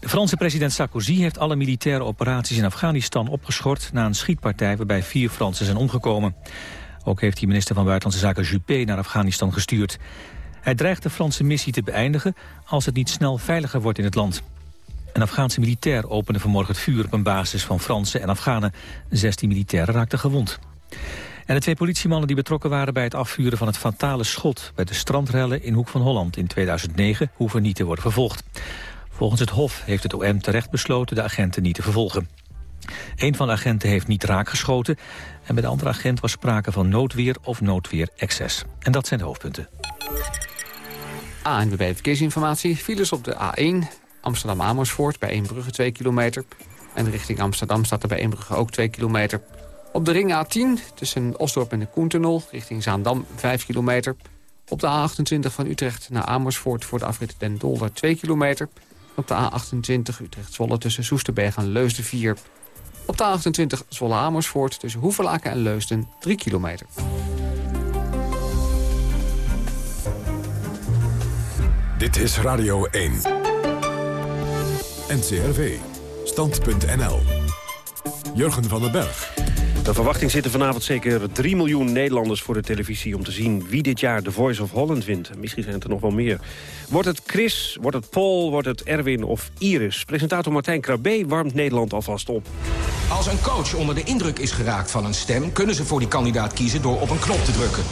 De Franse president Sarkozy heeft alle militaire operaties in Afghanistan opgeschort... na een schietpartij waarbij vier Fransen zijn omgekomen. Ook heeft hij minister van Buitenlandse Zaken Juppé naar Afghanistan gestuurd. Hij dreigt de Franse missie te beëindigen als het niet snel veiliger wordt in het land. Een Afghaanse militair opende vanmorgen het vuur op een basis van Fransen en Afghanen. 16 militairen raakten gewond. En de twee politiemannen die betrokken waren bij het afvuren van het fatale schot... bij de strandrellen in Hoek van Holland in 2009 hoeven niet te worden vervolgd. Volgens het Hof heeft het OM terecht besloten de agenten niet te vervolgen. Een van de agenten heeft niet raakgeschoten... en bij de andere agent was sprake van noodweer of noodweer-excess. En dat zijn de hoofdpunten. ANWB Verkeersinformatie. Files op de A1 Amsterdam-Amersfoort bij Eembrugge 2 kilometer. En richting Amsterdam staat er bij Eembrugge ook 2 kilometer. Op de ring A10 tussen Osdorp en de Koentunnel richting Zaandam 5 kilometer. Op de A28 van Utrecht naar Amersfoort voor de afrit Den Dolder 2 kilometer. Op de A28 Utrecht-Zwolle tussen Soesterberg en Leusden 4. Op de A28 Zwolle-Amersfoort tussen Hoevelaken en Leusden 3 kilometer. Dit is Radio 1. NCRV. Stand.nl. Jurgen van den Berg. De verwachting zitten vanavond zeker 3 miljoen Nederlanders voor de televisie... om te zien wie dit jaar de Voice of Holland wint. Misschien zijn het er nog wel meer. Wordt het Chris, wordt het Paul, wordt het Erwin of Iris? Presentator Martijn Krabbe warmt Nederland alvast op. Als een coach onder de indruk is geraakt van een stem... kunnen ze voor die kandidaat kiezen door op een knop te drukken.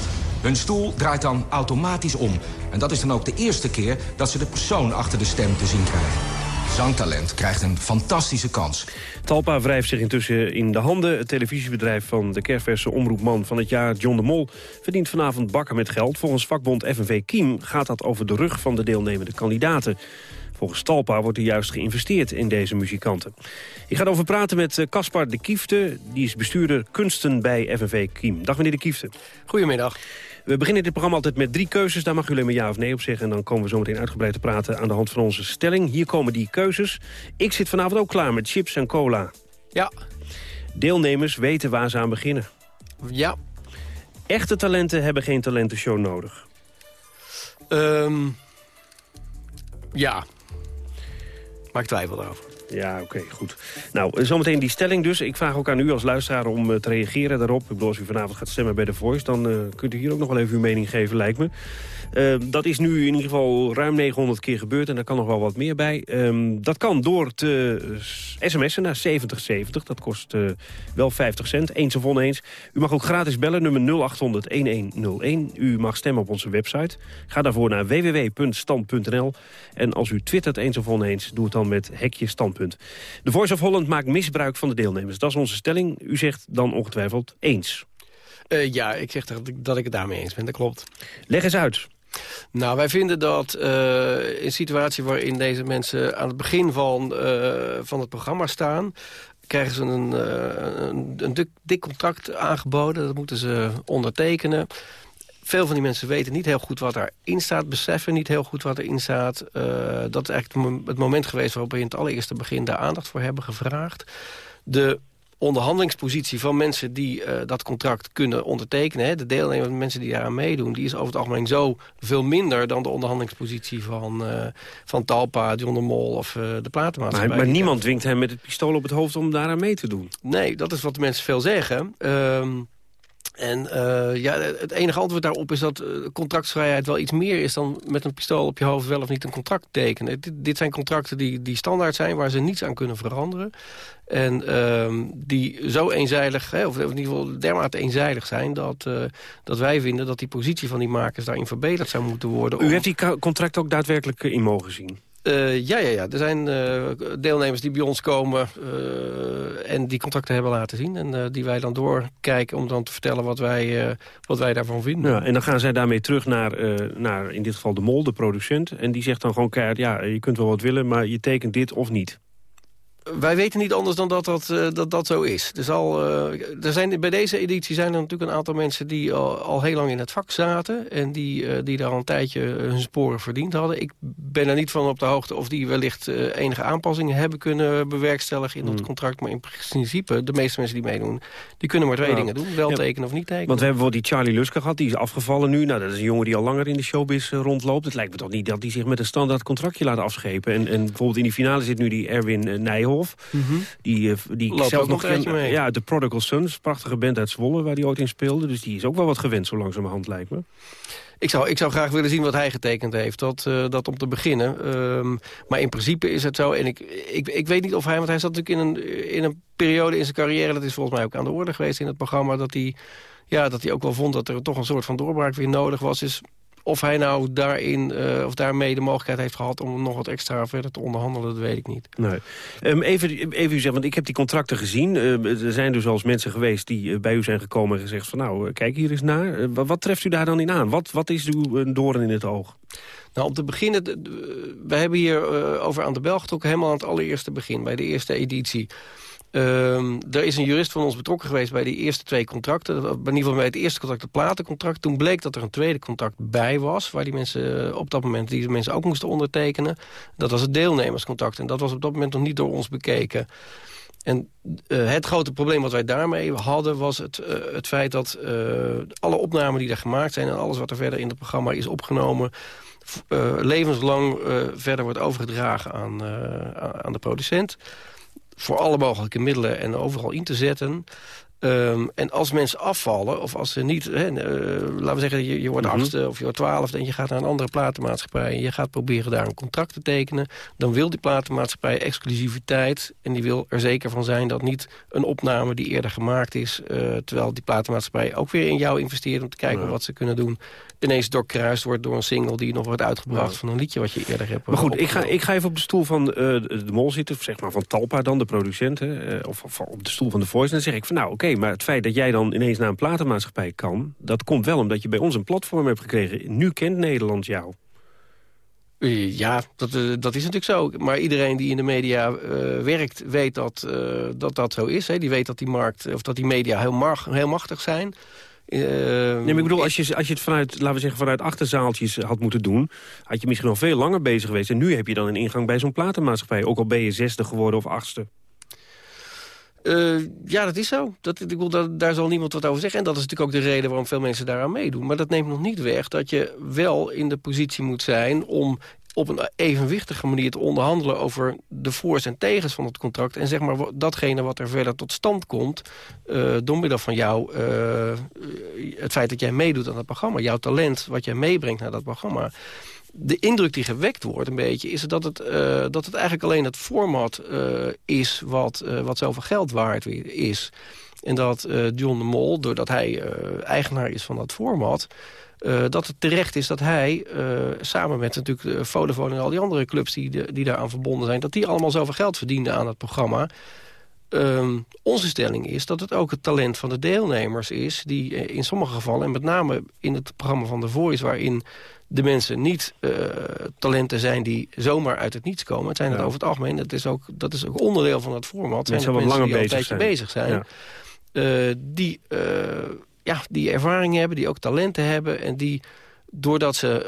Hun stoel draait dan automatisch om. En dat is dan ook de eerste keer dat ze de persoon achter de stem te zien krijgen. Zangtalent krijgt een fantastische kans. Talpa wrijft zich intussen in de handen. Het televisiebedrijf van de kerstverse omroepman van het jaar, John de Mol... verdient vanavond bakken met geld. Volgens vakbond FNV Kiem gaat dat over de rug van de deelnemende kandidaten. Volgens Talpa wordt er juist geïnvesteerd in deze muzikanten. Ik ga erover praten met eh, Caspar de Kiefte. Die is bestuurder kunsten bij FNV Kiem. Dag meneer de Kiefte. Goedemiddag. We beginnen dit programma altijd met drie keuzes. Daar mag u alleen maar ja of nee op zeggen. En dan komen we zo meteen uitgebreid te praten aan de hand van onze stelling. Hier komen die keuzes. Ik zit vanavond ook klaar met chips en cola. Ja. Deelnemers weten waar ze aan beginnen. Ja. Echte talenten hebben geen talentenshow nodig. Um, ja. Maar ik twijfel daarover. Ja, oké, goed. Nou, eh, zometeen die stelling dus. Ik vraag ook aan u als luisteraar om eh, te reageren daarop. Ik bedoel, als u vanavond gaat stemmen bij The Voice... dan uh, kunt u hier ook nog wel even uw mening geven, lijkt me. Uh, dat is nu in ieder geval ruim 900 keer gebeurd en daar kan nog wel wat meer bij. Um, dat kan door te sms'en naar 7070. Dat kost uh, wel 50 cent, eens of oneens. U mag ook gratis bellen, nummer 0800-1101. U mag stemmen op onze website. Ga daarvoor naar www.stand.nl. En als u twittert eens of oneens, doe het dan met hekje standpunt. De Voice of Holland maakt misbruik van de deelnemers. Dat is onze stelling. U zegt dan ongetwijfeld eens. Uh, ja, ik zeg dat ik, dat ik het daarmee eens ben, dat klopt. Leg eens uit. Nou, wij vinden dat uh, in situatie waarin deze mensen aan het begin van, uh, van het programma staan krijgen ze een, uh, een, een dik, contract aangeboden. Dat moeten ze ondertekenen. Veel van die mensen weten niet heel goed wat erin staat. Beseffen niet heel goed wat erin staat. Dat is eigenlijk het moment geweest waarop we in het allereerste begin daar aandacht voor hebben gevraagd. De onderhandelingspositie van mensen die uh, dat contract kunnen ondertekenen... Hè, de deelnemers, mensen die daaraan meedoen... die is over het algemeen zo veel minder dan de onderhandelingspositie van, uh, van Talpa, John de Mol of uh, de platenmaatschappij. Maar, maar niemand dwingt hem met het pistool op het hoofd om daaraan mee te doen. Nee, dat is wat de mensen veel zeggen. Um, en uh, ja, het enige antwoord daarop is dat uh, contractsvrijheid wel iets meer is... dan met een pistool op je hoofd wel of niet een contract tekenen. Dit, dit zijn contracten die, die standaard zijn, waar ze niets aan kunnen veranderen. En uh, die zo eenzijdig, hè, of in ieder geval dermate eenzijdig zijn... Dat, uh, dat wij vinden dat die positie van die makers daarin verbeterd zou moeten worden. U heeft die contract ook daadwerkelijk in mogen zien? Uh, ja, ja, ja, er zijn uh, deelnemers die bij ons komen uh, en die contracten hebben laten zien. En die wij dan doorkijken om dan te vertellen wat wij, wat wij daarvan vinden. Ja, en dan gaan zij daarmee terug naar, naar in dit geval de mol, de producent. En die zegt dan gewoon keihard, ja, je kunt wel wat willen, maar je tekent dit of niet. Wij weten niet anders dan dat dat, uh, dat, dat zo is. Er, zal, uh, er zijn, bij deze editie zijn er natuurlijk een aantal mensen... die al, al heel lang in het vak zaten... en die, uh, die daar al een tijdje hun sporen verdiend hadden. Ik ben er niet van op de hoogte of die wellicht enige aanpassingen... hebben kunnen bewerkstelligen in dat Hmm. contract. Maar in principe, de meeste mensen die meedoen... die kunnen maar twee dingen doen. Wel Ja. tekenen of niet tekenen. Want we hebben bijvoorbeeld die Charlie Luske gehad, die is afgevallen nu. Nou, dat is een jongen die al langer in de showbiz eh, rondloopt. Het lijkt me toch niet dat hij zich met een standaard contractje laat afschepen. En, en bijvoorbeeld in die finale zit nu die Erwin eh, Nijhoff. Die, eh, die ik Loopt zelf nog een. Ja, de Prodigal Sons, prachtige band uit Zwolle waar die ooit in speelde. Dus die is ook wel wat gewend zo langzamerhand, lijkt me. Ik zou, ik zou graag willen zien wat hij getekend heeft. Dat, eh, dat om te beginnen. Ehm, maar in principe is het zo. En ik, ik, ik weet niet of hij... Want hij zat natuurlijk in een, in een periode in zijn carrière... dat is volgens mij ook aan de orde geweest in het programma... dat hij, ja, dat hij ook wel vond dat er toch een soort van doorbraak weer nodig was. Is of hij nou daarin, eh, of daarmee de mogelijkheid heeft gehad... om nog wat extra verder te onderhandelen, dat weet ik niet. Nee. Ehm, even, even u zeggen, want ik heb die contracten gezien. Eh, er zijn dus eens mensen geweest die eh, bij u zijn gekomen en gezegd van... nou, eh, kijk hier eens naar. Wa- wat treft u daar dan in aan? Wat, wat is uw doorn in het oog? Nou, om te beginnen, we hebben hier over aan de bel getrokken... helemaal aan het allereerste begin, bij de eerste editie. Ehm, er is een jurist van ons betrokken geweest bij die eerste twee contracten. In ieder geval bij het eerste contract, het platencontract. Toen bleek dat er een tweede contract bij was... waar die mensen eh, op dat moment die mensen ook moesten ondertekenen. Dat was het deelnemerscontract. En dat was op dat moment nog niet door ons bekeken. En eh, het grote probleem wat wij daarmee hadden... was het, eh, het feit dat alle opnamen die er gemaakt zijn... en alles wat er verder in het programma is opgenomen... levenslang verder wordt overgedragen aan, aan de producent. Voor alle mogelijke middelen en overal in te zetten. Ehm, en als mensen afvallen, of als ze niet... Hè, eh, laten we zeggen, je, je wordt Mhm. achtste of je wordt twaalfde... en je gaat naar een andere platenmaatschappij... en je gaat proberen daar een contract te tekenen... dan wil die platenmaatschappij exclusiviteit... en die wil er zeker van zijn dat niet een opname die eerder gemaakt is... eh, terwijl die platenmaatschappij ook weer in jou investeert... om te kijken Ja. wat ze kunnen doen... ineens doorkruist wordt door een single die nog wordt uitgebracht... Ja. van een liedje wat je eerder hebt Maar goed, ik ga, ik ga even op de stoel van eh, de, mol zitten, of zeg maar van Talpa dan, de producent. eh, of, of op de stoel van de Voice. En dan zeg ik van nou oké, maar het feit dat jij dan ineens naar een platenmaatschappij kan... dat komt wel omdat je bij ons een platform hebt gekregen. Nu kent Nederland jou. Eh, Ja, dat, eh, dat is natuurlijk zo. Maar iedereen die in de media eh, werkt, weet dat, dat dat zo is. Hè. Die weet dat die markt, of dat die media heel, mag, heel machtig zijn. Nee, maar ik bedoel, als je, als je het vanuit, laten we zeggen, vanuit achterzaaltjes had moeten doen... had je misschien al veel langer bezig geweest. En nu heb je dan een ingang bij zo'n platenmaatschappij. Ook al ben je zesde geworden of achtste. Eh, ja, dat is zo. Dat, ik bedoel, dat, daar zal niemand wat over zeggen. En dat is natuurlijk ook de reden waarom veel mensen daaraan meedoen. Maar dat neemt nog niet weg dat je wel in de positie moet zijn... om op een evenwichtige manier te onderhandelen... over de voor's en tegens van het contract. En zeg maar datgene wat er verder tot stand komt... Uh, door middel van jou, uh, het feit dat jij meedoet aan het programma... jouw talent, wat jij meebrengt naar dat programma de indruk die gewekt wordt een beetje... is dat het, uh, dat het eigenlijk alleen het format uh, is wat, uh, wat zoveel geld waard is. En dat John de Mol, doordat hij eigenaar is van dat format... dat het terecht is dat hij, samen met natuurlijk Vodafone en al die andere clubs die, die daaraan verbonden zijn... dat die allemaal zoveel geld verdienden aan het programma... Um, onze stelling is dat het ook het talent van de deelnemers is... die in sommige gevallen, en met name in het programma van The Voice... waarin de mensen niet uh, talenten zijn die zomaar uit het niets komen. Het zijn het over het algemeen, dat is ook, dat is ook onderdeel van het format. Mensen zijn mensen die al een tijdje bezig zijn. Ja. Uh, die, uh, ja, die ervaring hebben, die ook talenten hebben... en die doordat ze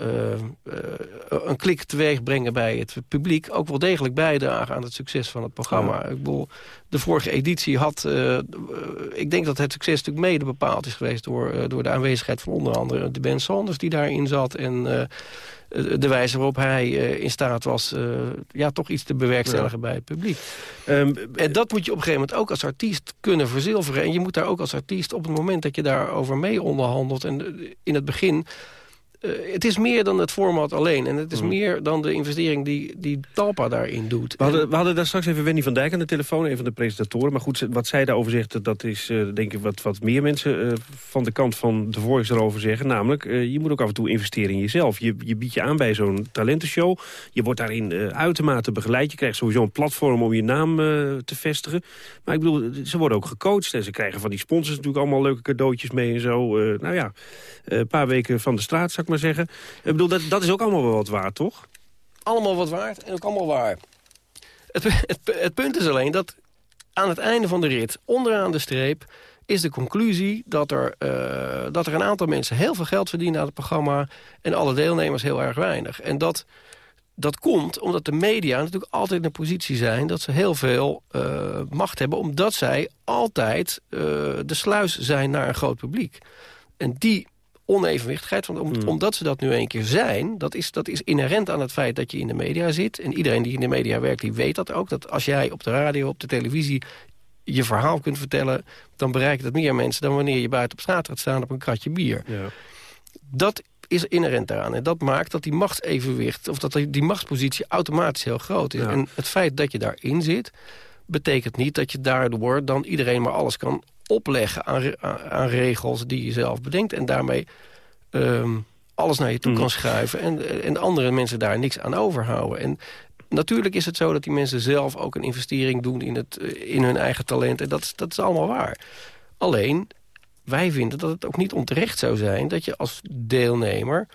uh, uh, een klik teweeg brengen bij het publiek... ook wel degelijk bijdragen aan het succes van het programma. Ja. Ik bedoel, de vorige editie had... Uh, ik denk dat het succes natuurlijk mede bepaald is geweest... door, door de aanwezigheid van onder andere de Ben Sanders die daarin zat... en de wijze waarop hij in staat was... ja, toch iets te bewerkstelligen ja. bij het publiek. Um, en dat moet je op een gegeven moment ook als artiest kunnen verzilveren. En je moet daar ook als artiest op het moment dat je daarover mee onderhandelt... en in het begin uh, het is meer dan het format alleen. En het is mm. meer dan de investering die, die Talpa daarin doet. We hadden, we hadden daar straks even Wendy van Dijk aan de telefoon, een van de presentatoren. Maar goed, wat zij daarover zegt, dat is uh, denk ik wat, wat meer mensen uh, van de kant van The Voice erover zeggen. Namelijk, je moet ook af en toe investeren in jezelf. Je, je biedt je aan bij zo'n talentenshow. Je wordt daarin uitermate begeleid. Je krijgt sowieso een platform om je naam te vestigen. Maar ik bedoel, ze worden ook gecoacht. En ze krijgen van die sponsors natuurlijk allemaal leuke cadeautjes mee en zo. nou ja, een paar weken van de straat, zou ik zeggen. Ik bedoel, dat, dat is ook allemaal wel wat waard, toch? Allemaal wat waard en ook allemaal waar. Het, het, het punt is alleen dat aan het einde van de rit, onderaan de streep... is de conclusie dat er, uh, dat er een aantal mensen heel veel geld verdienen aan het programma... en alle deelnemers heel erg weinig. En dat, dat komt omdat de media natuurlijk altijd in een positie zijn... dat ze heel veel uh, macht hebben, omdat zij altijd uh, de sluis zijn naar een groot publiek. En die onevenwichtigheid. Want om, mm. omdat ze dat nu een keer zijn, dat is, dat is inherent aan het feit dat je in de media zit. En iedereen die in de media werkt, die weet dat ook. Dat als jij op de radio, op de televisie je verhaal kunt vertellen... dan bereikt dat meer mensen dan wanneer je buiten op straat gaat staan op een kratje bier. Ja. Dat is inherent daaraan. En dat maakt dat die machtsevenwicht, of dat die machtspositie automatisch heel groot is. Ja. En het feit dat je daarin zit, betekent niet dat je daardoor dan iedereen maar alles kan opleggen aan, aan, regels die je zelf bedenkt. En daarmee um, alles naar je toe mm. kan schuiven. En, en andere mensen daar niks aan overhouden. En natuurlijk is het zo dat die mensen zelf ook een investering doen... in, het, in hun eigen talent. En dat is, dat is allemaal waar. Alleen, wij vinden dat het ook niet onterecht zou zijn... dat je als deelnemer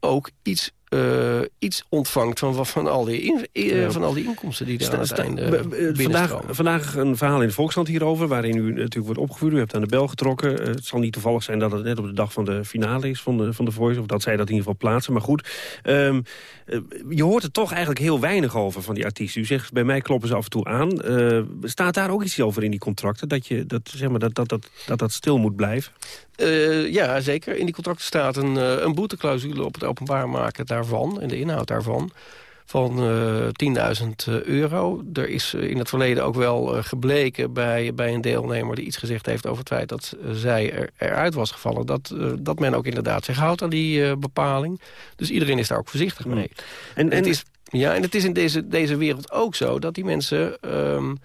ook iets uh, iets ontvangt van, van, al die uh, ja. van al die inkomsten die daar aan het einde uh, vandaag, vandaag een verhaal in de Volkskrant hierover... waarin u natuurlijk wordt opgevoerd. U hebt aan de bel getrokken. het zal niet toevallig zijn dat het net op de dag van de finale is van de, van de Voice... of dat zij dat in ieder geval plaatsen. Maar goed, um, je hoort er toch eigenlijk heel weinig over van die artiesten. U zegt, bij mij kloppen ze af en toe aan. staat daar ook iets over in die contracten? Dat je, dat, zeg maar, dat, dat, dat, dat, dat stil moet blijven? Ja, zeker. In die contracten staat een, een boeteclausule op het openbaar maken daarvan... en de inhoud daarvan, van uh, 10.000 euro. Er is in het verleden ook wel gebleken bij, bij een deelnemer... die iets gezegd heeft over het feit dat zij er, eruit was gevallen... dat, dat men ook inderdaad zich houdt aan die bepaling. Dus iedereen is daar ook voorzichtig mee. En, en, het is, ja, en het is in deze, deze wereld ook zo dat die mensen... Um,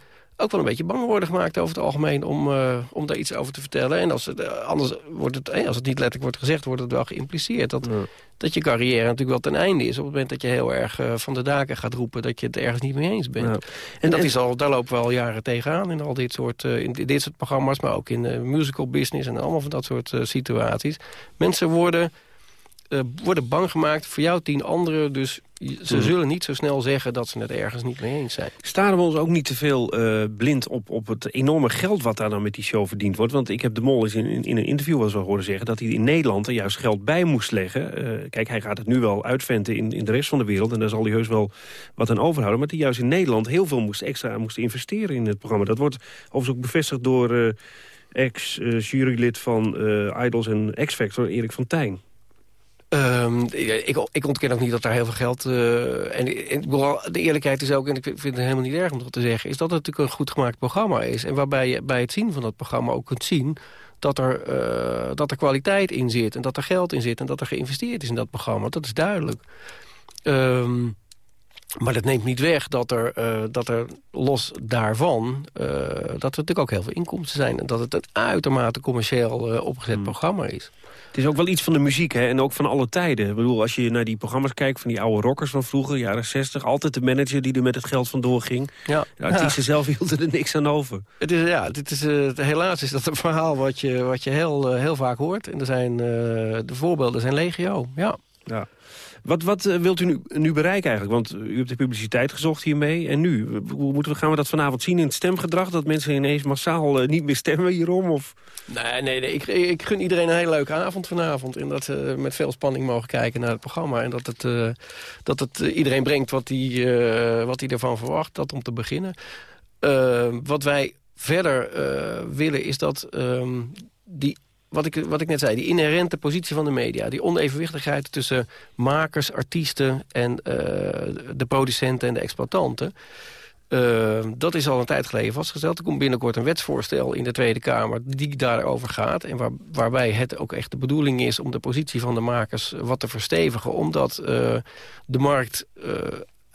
ook wel een beetje bang worden gemaakt over het algemeen... om, uh, om daar iets over te vertellen. En als het, uh, anders wordt het, eh, als het niet letterlijk wordt gezegd... wordt het wel geïmpliceerd dat, ja. dat je carrière natuurlijk wel ten einde is... op het moment dat je heel erg uh, van de daken gaat roepen... dat je het ergens niet mee eens bent. Ja. En, en, dat is al, daar lopen we al jaren tegenaan in al dit soort, in dit soort programma's... maar ook in de musical business en allemaal van dat soort situaties. Mensen worden... Uh, worden bang gemaakt voor jou tien anderen. Dus ze hmm. zullen niet zo snel zeggen dat ze het ergens niet mee eens zijn. Staren we ons ook niet te veel uh, blind op, op het enorme geld... wat daar dan met die show verdiend wordt? Want ik heb de Mol eens in, in, in een interview wel eens wel horen zeggen... dat hij in Nederland er juist geld bij moest leggen. Uh, kijk, hij gaat het nu wel uitventen in, in de rest van de wereld... en daar zal hij heus wel wat aan overhouden. Maar hij juist in Nederland heel veel moest extra moest investeren in het programma. Dat wordt overigens ook bevestigd door uh, ex-jurylid van Idols en X-Factor, Erik van Tijn. Um, ik, ik, ontken ook niet dat daar heel veel geld... Uh, en, de eerlijkheid is ook, en ik vind het helemaal niet erg om dat te zeggen... is dat het natuurlijk een goed gemaakt programma is. En waarbij je bij het zien van dat programma ook kunt zien... dat er, uh, dat er kwaliteit in zit en dat er geld in zit... en dat er geïnvesteerd is in dat programma. Dat is duidelijk. Um, maar dat neemt niet weg dat er, uh, dat er los daarvan... Dat er natuurlijk ook heel veel inkomsten zijn... en dat het een uitermate commercieel opgezet hmm. programma is. Het is ook wel iets van de muziek, hè? En ook van alle tijden. Ik bedoel, als je naar die programma's kijkt van die oude rockers van vroeger, jaren 60... altijd de manager die er met het geld vandoor ging. Ja. De artiesten zelf hielden er niks aan over. Het is, ja, dit is, helaas is dat een verhaal wat je, wat je heel, heel vaak hoort. En er zijn, de voorbeelden zijn legio, ja. Ja. Wat, wat eh, wilt u nu, nu bereiken eigenlijk? Want u hebt de publiciteit gezocht hiermee. En nu? Hoe moeten we, gaan we dat vanavond zien in het stemgedrag? Dat mensen ineens massaal uh, niet meer stemmen hierom? Of? Nee, nee. Ik, ik gun iedereen een hele leuke avond vanavond. En dat ze met veel spanning mogen kijken naar het programma. En dat het, dat het iedereen brengt wat hij wat ervan verwacht. Dat om te beginnen. wat wij verder willen is dat ehm, die wat ik, wat ik net zei, die inherente positie van de media... die onevenwichtigheid tussen makers, artiesten... en uh, de producenten en de exploitanten... Uh, dat is al een tijd geleden vastgesteld. Er komt binnenkort een wetsvoorstel in de Tweede Kamer die daarover gaat. En waar, waarbij het ook echt de bedoeling is om de positie van de makers wat te verstevigen. Omdat uh, de markt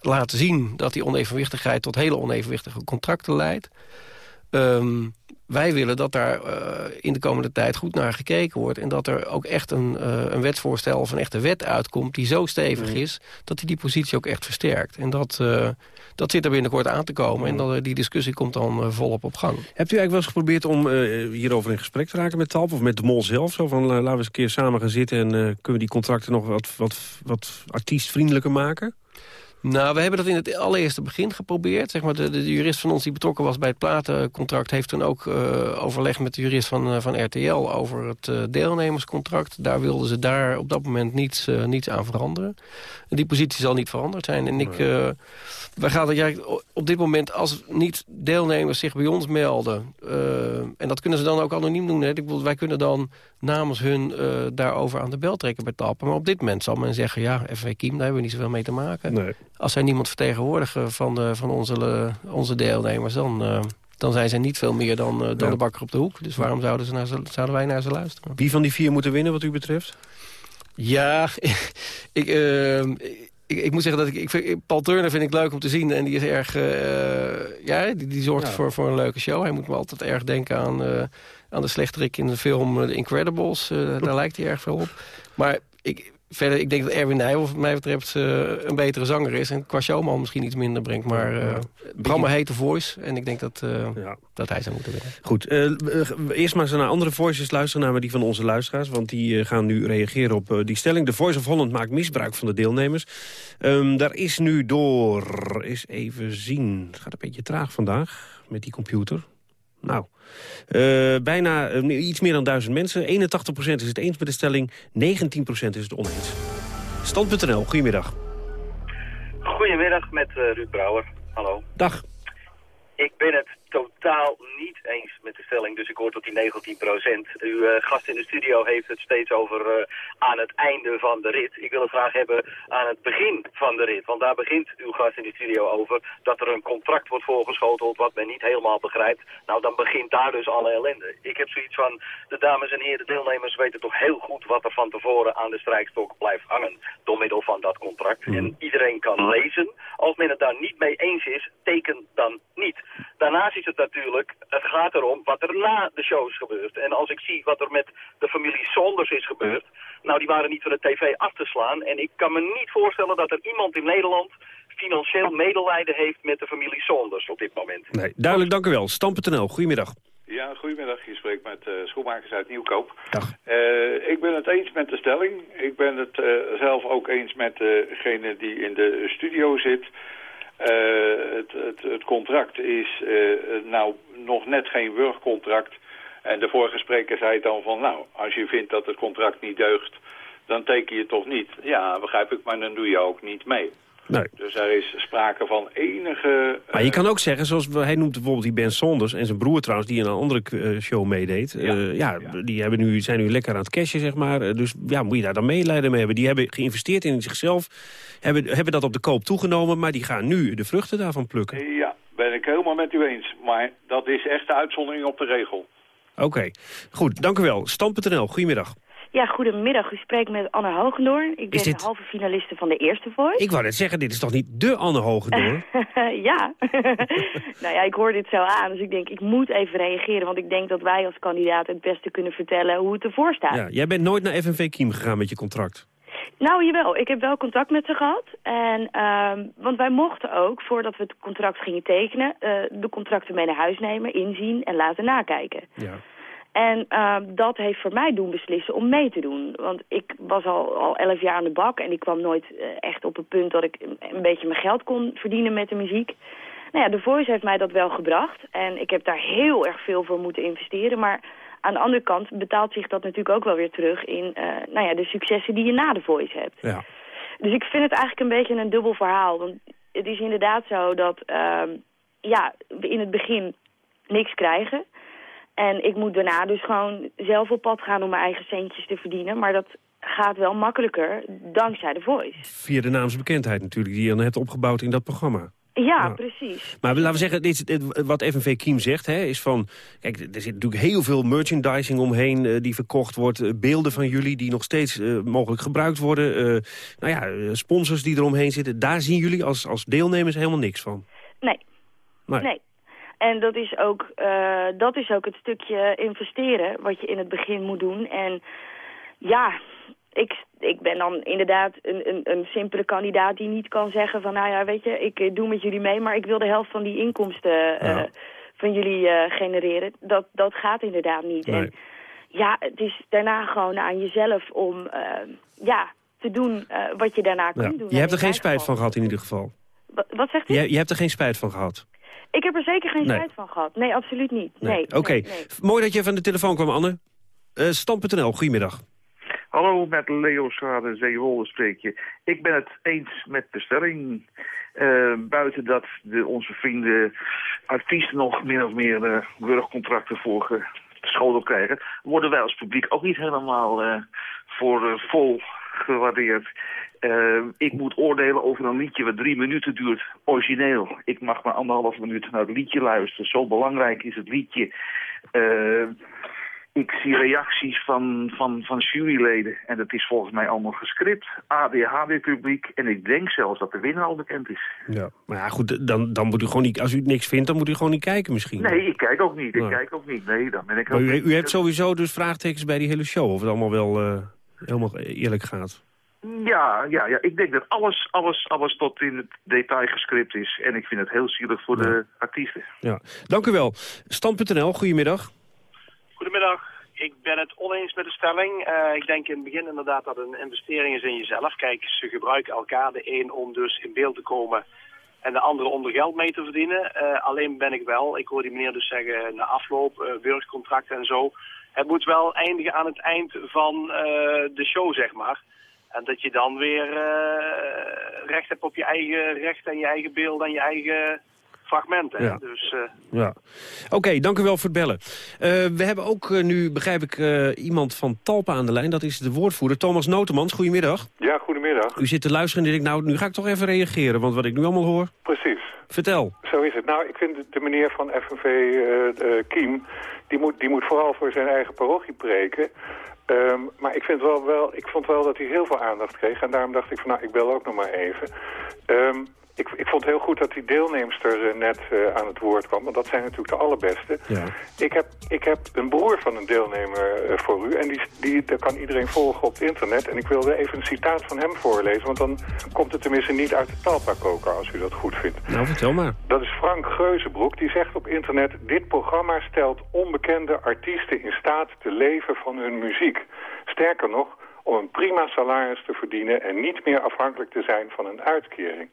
laat zien dat die onevenwichtigheid tot hele onevenwichtige contracten leidt. Um, wij willen dat daar uh, in de komende tijd goed naar gekeken wordt... en dat er ook echt een, uh, een wetsvoorstel of een echte wet uitkomt... die zo stevig mm. is dat die die positie ook echt versterkt. En dat, uh, dat zit er binnenkort aan te komen. En mm. dat, die discussie komt dan volop op gang. Hebt u eigenlijk wel eens geprobeerd om hierover in gesprek te raken met TALP... of met de mol zelf? Zo van, laten we eens een keer samen gaan zitten... en kunnen we die contracten nog wat, wat, wat artiestvriendelijker maken? Nou, we hebben dat in het allereerste begin geprobeerd. Zeg maar, de, de jurist van ons die betrokken was bij het platencontract... heeft toen ook uh, overlegd met de jurist van, uh, van RTL over het uh, deelnemerscontract. Daar wilden ze daar op dat moment niets, niets aan veranderen. Die positie zal niet veranderd zijn. En ik, wij gaan er op dit moment, als niet deelnemers zich bij ons melden... en dat kunnen ze dan ook anoniem doen. Hè. Ik bedoel, wij kunnen dan namens hun daarover aan de bel trekken bij Tappen. Maar op dit moment zal men zeggen... ja, FV Kiem, daar hebben we niet zoveel mee te maken. Nee als zij niemand vertegenwoordigen van, de, van onze, onze deelnemers... dan, uh, dan zijn ze niet veel meer dan, de bakker op de hoek. Dus waarom zouden, ze naar ze, zouden wij naar ze luisteren? Wie van die vier moeten winnen wat u betreft? Ja, <laughs> ik, uh, ik, ik, moet zeggen dat ik, ik Paul Turner vind ik leuk om te zien. En die is erg, uh, ja, die, die zorgt Voor, voor een leuke show. Hij moet me altijd erg denken aan, uh, aan de slechterik in de film The Incredibles. daar <laughs> lijkt hij erg veel op. Maar ik, verder, ik denk dat Erwin Nijhoff, wat mij betreft, uh, een betere zanger is. En qua showman misschien iets minder brengt. Maar uh, het programma heet The Voice. En ik denk dat, uh, ja. dat hij zou moeten winnen. Goed, eerst maar eens naar andere voices luisteren. Naar die van onze luisteraars. Want die gaan nu reageren op die stelling. The Voice of Holland maakt misbruik van de deelnemers. Um, daar is nu door, eens even zien. Het gaat een beetje traag vandaag met die computer. Nou, uh, bijna uh, iets meer dan duizend mensen. 81% is het eens met de stelling, 19% is het oneens. Stand.nl, goedemiddag. Goedemiddag met uh, Ruud Brouwer. Hallo. Dag. Ik ben het totaal niet eens met de stelling, dus ik hoor tot die 19 procent. Uw uh, gast in de studio heeft het steeds over uh, aan het einde van de rit. Ik wil het graag hebben aan het begin van de rit, want daar begint uw gast in de studio over dat er een contract wordt voorgeschoteld wat men niet helemaal begrijpt. Nou, dan begint daar dus alle ellende. Ik heb zoiets van, de dames en heren deelnemers weten toch heel goed wat er van tevoren aan de strijkstok blijft hangen door middel van dat contract. Hmm. En iedereen kan lezen. Als men het daar niet mee eens is, teken dan niet. Daarnaast is het natuurlijk, het gaat erom wat er na de shows gebeurt. En als ik zie wat er met de familie Saunders is gebeurd, nou die waren niet van de tv af te slaan. En ik kan me niet voorstellen dat er iemand in Nederland financieel medelijden heeft met de familie Saunders op dit moment. Nee, duidelijk, dank u wel. Stam.nl, goedemiddag. Ja, goedemiddag. Je spreekt met uh, schoenmakers uit Nieuwkoop. Dag. Uh, ik ben het eens met de stelling. Ik ben het uh, zelf ook eens met degene die in de studio zit. Uh, het, het, het, contract is uh, nou nog net geen wurgcontract. En de vorige spreker zei dan van, nou, als je vindt dat het contract niet deugt, dan teken je toch niet. Ja, begrijp ik, maar dan doe je ook niet mee. Nee. Dus er is sprake van enige... Maar je kan ook zeggen, zoals hij noemt bijvoorbeeld die Ben Saunders... en zijn broer trouwens, die in een andere eh, show meedeed. Ja, ja, die hebben nu, zijn nu lekker aan het cashen, zeg maar. Eh, dus ja, moet je daar dan medelijden mee hebben. Die hebben geïnvesteerd in zichzelf, hebben, hebben dat op de koop toegenomen... maar die gaan nu de vruchten daarvan plukken. Ja, ben ik helemaal met u eens. Maar dat is echt de uitzondering op de regel. Oké, goed, dank u wel. Stand.nl, goedemiddag. Ja, goedemiddag. U spreekt met Anne Hogendoorn. Ik ben de halve finaliste van de eerste Voice. Ik wou net zeggen, dit is toch niet de Anne Hogendoorn? <laughs> ja. <laughs> nou ja, ik hoor dit zo aan. Dus ik denk, ik moet even reageren. Want ik denk dat wij als kandidaat het beste kunnen vertellen hoe het ervoor staat. Ja, jij bent nooit naar FNV Kiem gegaan met je contract? Nou, jawel. Ik heb wel contact met ze gehad. En, uh, want wij mochten ook, voordat we het contract gingen tekenen... Uh, de contracten mee naar huis nemen, inzien en laten nakijken. Ja. En uh, dat heeft voor mij doen beslissen om mee te doen. Want ik was al, al elf jaar aan de bak en ik kwam nooit uh, echt op het punt dat ik een beetje mijn geld kon verdienen met de muziek. Nou ja, The Voice heeft mij dat wel gebracht. En ik heb daar heel erg veel voor moeten investeren. Maar aan de andere kant betaalt zich dat natuurlijk ook wel weer terug in uh, nou ja, de successen die je na The Voice hebt. Ja. Dus ik vind het eigenlijk een beetje een dubbel verhaal. Want het is inderdaad zo dat ja, we in het begin niks krijgen. En ik moet daarna dus gewoon zelf op pad gaan om mijn eigen centjes te verdienen. Maar dat gaat wel makkelijker dankzij de Voice. Via de naamsbekendheid natuurlijk, die je hebt opgebouwd in dat programma. Ja, precies. Maar laten we zeggen, dit, wat FNV Kiem zegt, hè, is van... Kijk, er zit natuurlijk heel veel merchandising omheen uh, die verkocht wordt. Uh, beelden van jullie die nog steeds uh, mogelijk gebruikt worden. nou ja, sponsors die eromheen zitten. Daar zien jullie als, als deelnemers helemaal niks van. Nee. Nee. nee. En dat is, ook, uh, dat is ook het stukje investeren wat je in het begin moet doen. En ja, ik, ik ben dan inderdaad een, een, een simpele kandidaat die niet kan zeggen van... nou ja, weet je, ik doe met jullie mee, maar ik wil de helft van die inkomsten ja. uh, van jullie uh, genereren. Dat, dat gaat inderdaad niet. Nee. En ja, het is daarna gewoon aan jezelf om ja, te doen wat je daarna ja. kunt doen. Je hebt er geen spijt van gehad in ieder geval. Wat, wat zegt u? Je, je hebt er geen spijt van gehad. Ik heb er zeker geen Nee. spijt van gehad. Nee, absoluut niet. Nee. Nee. Oké, nee, nee. mooi dat je van de telefoon kwam, Anne. Uh, Stand.nl, goedemiddag. Hallo, met Leo Schade Zeewolde spreek je. Ik ben het eens met de stelling. Uh, buiten dat de, onze vrienden artiesten nog min of meer uh, burgcontracten voor geschoten krijgen... worden wij als publiek ook niet helemaal uh, voor vol gewaardeerd. Uh, ik moet oordelen over een liedje wat drie minuten duurt, origineel. Ik mag maar anderhalf minuut naar het liedje luisteren. Zo belangrijk is het liedje. Uh, ik zie reacties van, van, van juryleden. En dat is volgens mij allemaal gescript. ADHD-publiek. En ik denk zelfs dat de winnaar al bekend is. Ja, maar ja, goed, dan, dan moet u gewoon niet... Als u niks vindt, dan moet u gewoon niet kijken misschien. Nee, ik kijk ook niet. Ik Ja. kijk ook niet. Nee, dan ben ik Maar u, u hebt sowieso dus vraagtekens bij die hele show. Of het allemaal wel uh, helemaal eerlijk gaat. Ja, ja, ja, ik denk dat alles, alles, alles tot in het detail gescript is. En ik vind het heel zielig voor de artiesten. Ja. Dank u wel. Stand.nl, goedemiddag. Goedemiddag. Ik ben het oneens met de stelling. Uh, ik denk in het begin inderdaad dat een investering is in jezelf. Kijk, ze gebruiken elkaar. De een om dus in beeld te komen en de andere om er geld mee te verdienen. Uh, alleen ben ik wel, ik hoor die meneer dus zeggen na afloop, uh, burgercontracten en zo. Het moet wel eindigen aan het eind van de show, zeg maar. En dat je dan weer recht hebt op je eigen recht en je eigen beeld en je eigen fragmenten. Ja. Dus, uh... Ja. Oké, dank u wel voor het bellen. Uh, we hebben ook uh, nu, begrijp ik, iemand van Talpa aan de lijn. Dat is de woordvoerder Thomas Notemans. Goedemiddag. Ja, goedemiddag. U zit te luisteren en denkt, nou, nu ga ik toch even reageren. Want wat ik nu allemaal hoor... Precies. Vertel. Zo is het. Nou, ik vind de meneer van FNV Kiem... Die moet, die moet vooral voor zijn eigen parochie preken... Um, maar ik, vind wel, wel, ik vond wel dat hij heel veel aandacht kreeg. En daarom dacht ik van, nou, ik bel ook nog maar even. Um, ik, ik vond heel goed dat die deelnemster uh, net uh, aan het woord kwam. Want dat zijn natuurlijk de allerbeste. Ja. Ik, heb, ik heb een broer van een deelnemer uh, voor u. En die, die, dat kan iedereen volgen op het internet. En ik wilde even een citaat van hem voorlezen. Want dan komt het tenminste niet uit de talpa-koker, als u dat goed vindt. Nou, vertel maar. Dat is Frank Geuzenbroek. Die zegt op internet... Dit programma stelt onbekende artiesten in staat te leven van hun muziek. Sterker nog, om een prima salaris te verdienen... en niet meer afhankelijk te zijn van een uitkering.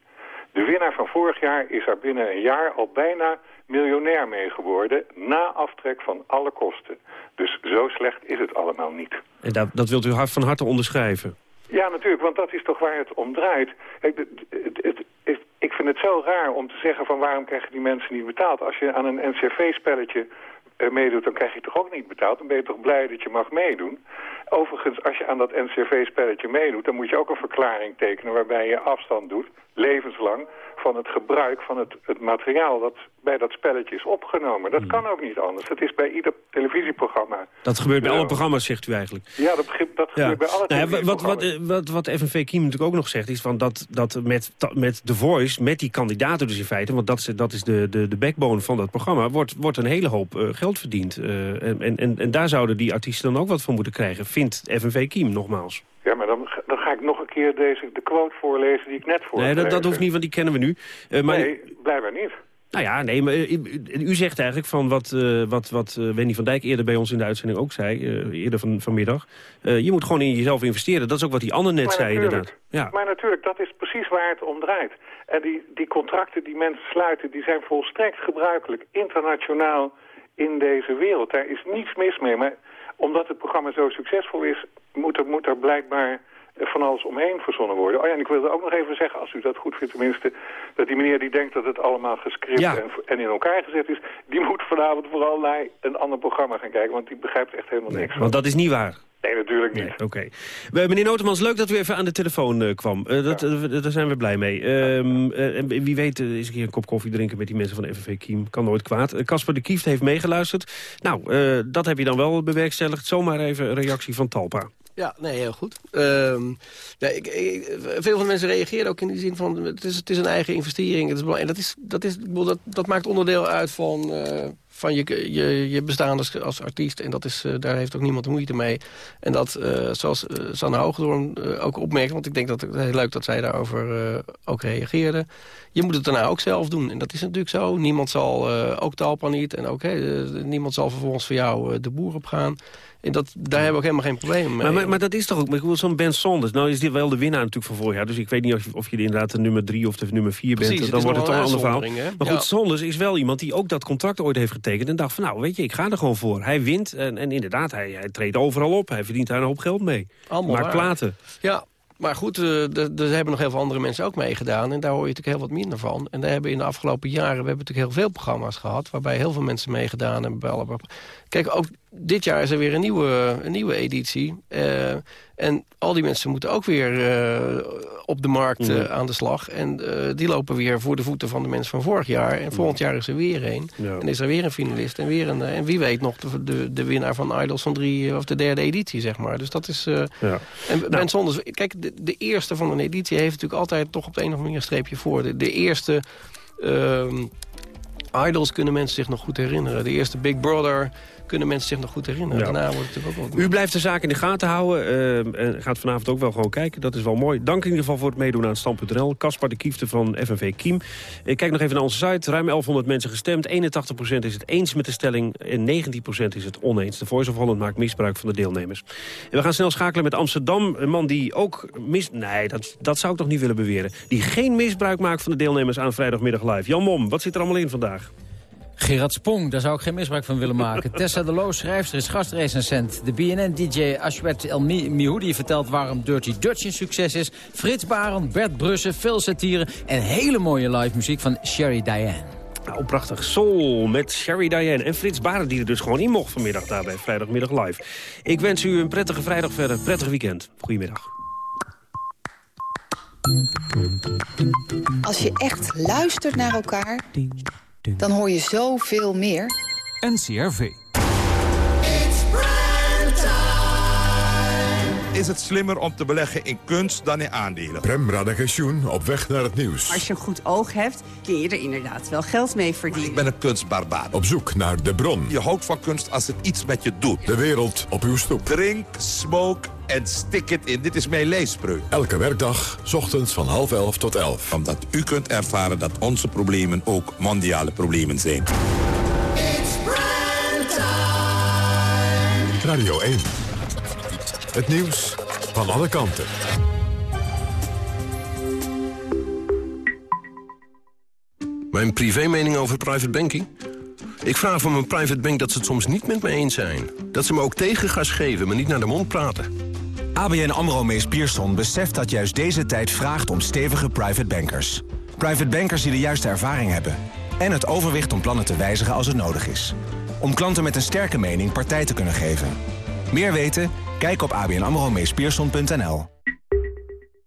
De winnaar van vorig jaar is er binnen een jaar al bijna miljonair mee geworden... na aftrek van alle kosten. Dus zo slecht is het allemaal niet. En dat, dat wilt u hard van harte onderschrijven? Ja, natuurlijk, want dat is toch waar het om draait. Kijk, het, het, het, ik vind het zo raar om te zeggen van waarom krijgen die mensen niet betaald. Als je aan een NCV-spelletje uh, meedoet, dan krijg je toch ook niet betaald. Dan ben je toch blij dat je mag meedoen. Overigens, als je aan dat NCV-spelletje meedoet... dan moet je ook een verklaring tekenen waarbij je afstand doet, levenslang... van het gebruik van het, het materiaal dat bij dat spelletje is opgenomen. Dat kan ook niet anders. Dat is bij ieder televisieprogramma. Dat gebeurt bij alle programma's, zegt u eigenlijk. Ja, dat, dat gebeurt bij alle nou ja, wat, wat, wat, wat FNV Kiem natuurlijk ook nog zegt... is van dat, dat met, met The Voice, met die kandidaten dus in feite... want dat is, dat is de, de, de backbone van dat programma... wordt, wordt een hele hoop uh, geld verdiend. Uh, en, en, en daar zouden die artiesten dan ook wat van moeten krijgen... vindt FNV Kiem nogmaals. Ja, maar dan, dan ga ik nog een keer deze, de quote voorlezen die ik net voor. Nee, dat, dat hoeft niet, want die kennen we nu. Uh, maar... Nee, blijkbaar niet. Nou ja, nee, maar u zegt eigenlijk van wat, uh, wat, wat Wendy van Dijk eerder bij ons in de uitzending ook zei, uh, eerder van, vanmiddag. Uh, je moet gewoon in jezelf investeren. Dat is ook wat die ander net maar zei inderdaad. Ja. Maar natuurlijk, dat is precies waar het om draait. En die, die contracten die mensen sluiten, die zijn volstrekt gebruikelijk internationaal in deze wereld. Daar is niets mis mee. Maar omdat het programma zo succesvol is, moet er, moet er blijkbaar van alles omheen verzonnen worden. Oh ja, en ik wilde ook nog even zeggen, als u dat goed vindt tenminste... dat die meneer die denkt dat het allemaal gescript en, en, in elkaar gezet is... die moet vanavond vooral naar een ander programma gaan kijken... want die begrijpt echt helemaal niks van. Want dat is niet waar. Nee, natuurlijk niet. Nee, Oké. Okay. Meneer Notemans, leuk dat u even aan de telefoon uh, kwam. Uh, dat, ja. uh, daar zijn we blij mee. Ehm, en wie weet is een keer een kop koffie drinken met die mensen van de FNV Kiem. Kan nooit kwaad. Casper de Kieft heeft meegeluisterd. Nou, dat heb je dan wel bewerkstelligd. Zomaar even een reactie van Talpa. Ja, nee, heel goed. Um, ja, ik, ik, veel van de mensen reageren ook in die zin van... het is, het is een eigen investering. Het is, en dat, is, dat, is, dat, dat maakt onderdeel uit van, uh, van je, je, je bestaan als, als artiest. En dat is, uh, daar heeft ook niemand moeite mee. En dat, uh, zoals Sanne Hoogdoorn ook opmerkt... want ik denk dat het heel leuk dat zij daarover ook reageerde... je moet het daarna ook zelf doen. En dat is natuurlijk zo. Niemand zal, ook Talpa niet... en ook niemand zal vervolgens voor jou de boer op gaan... En dat, daar hebben we ook helemaal geen probleem mee. Maar, maar, maar dat is toch ook, maar zo'n Ben Saunders, nou is dit wel de winnaar natuurlijk van vorig jaar. Dus ik weet niet of je, of je inderdaad de nummer drie of de nummer vier bent. Dan wordt het toch een ander verhaal. Hè? Maar goed. Saunders is wel iemand die ook dat contract ooit heeft getekend. En dacht van nou, weet je, ik ga er gewoon voor. Hij wint en, en inderdaad, hij, hij treedt overal op. Hij verdient daar een hoop geld mee. Allemaal maar waar. platen. Ja, maar goed, er hebben nog heel veel andere mensen ook meegedaan. En daar hoor je natuurlijk heel wat minder van. En daar hebben in de afgelopen jaren... we hebben natuurlijk heel veel programma's gehad... waarbij heel veel mensen meegedaan hebben. Kijk, ook dit jaar is er weer een nieuwe, een nieuwe editie. Uh, en al die mensen moeten ook weer uh, op de markt uh, aan de slag. En die lopen weer voor de voeten van de mensen van vorig jaar. En volgend jaar is er weer een. Ja. En is er weer een finalist. En, weer een, en wie weet nog de, de, de winnaar van Idols van drie of de derde editie, zeg maar. Dus dat is... ja. En nou. Kijk, de, de, eerste van een editie heeft natuurlijk altijd toch op de een of andere manier een streepje voor. De, de eerste... Uh, Idols kunnen mensen zich nog goed herinneren. De eerste Big Brother kunnen mensen zich nog goed herinneren. Ja. Daarna wordt het natuurlijk ook wel... U blijft de zaak in de gaten houden. Uh, en gaat vanavond ook wel gewoon kijken. Dat is wel mooi. Dank in ieder geval voor het meedoen aan Stand.nl. Caspar de Kiefte van FNV Kiem. Ik kijk nog even naar onze site. Ruim 1100 mensen gestemd. 81% is het eens met de stelling. En 19% is het oneens. De Voice of Holland maakt misbruik van de deelnemers. En we gaan snel schakelen met Amsterdam. Een man die ook mis... Nee, dat, dat zou ik toch niet willen beweren. Die geen misbruik maakt van de deelnemers aan vrijdagmiddag live. Jan Mom, wat zit er allemaal in vandaag? Gerard Spong, daar zou ik geen misbruik van willen maken. <laughs> Tessa de Loos, schrijfster, is gastrecensent. De BNN-dj Ashwet El Mihoudi vertelt waarom Dirty Dutch een succes is. Frits Barend, Bert Brussen, veel satire en hele mooie live muziek van Sherry Diane. Nou, prachtig. Soul met Sherry Diane en Frits Barend die er dus gewoon in mocht vanmiddag daar bij Vrijdagmiddag Live. Ik wens u een prettige vrijdag verder, prettig weekend. Goedemiddag. Als je echt luistert naar elkaar dan hoor je zoveel meer. NCRV. Is het slimmer om te beleggen in kunst dan in aandelen? Prem Radagensjoen op weg naar het nieuws. Als je een goed oog hebt, kun je er inderdaad wel geld mee verdienen. Ik ben een kunstbarbaar. Op zoek naar de bron. Je houdt van kunst als het iets met je doet. De wereld op uw stoep. Drink, smoke en stik het in. Dit is mijn leespreuk. Elke werkdag, s ochtends van half elf tot elf. Omdat u kunt ervaren dat onze problemen ook mondiale problemen zijn. Radio 1. Het nieuws van alle kanten. Mijn privé-mening over private banking? Ik vraag van mijn private bank dat ze het soms niet met me eens zijn. Dat ze me ook tegengas geven, maar niet naar de mond praten. ABN AMRO Mees Pierson beseft dat juist deze tijd vraagt om stevige private bankers. Private bankers die de juiste ervaring hebben. En het overwicht om plannen te wijzigen als het nodig is. Om klanten met een sterke mening partij te kunnen geven. Meer weten? Kijk op abnamromeespierson.nl.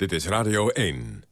Dit is Radio 1.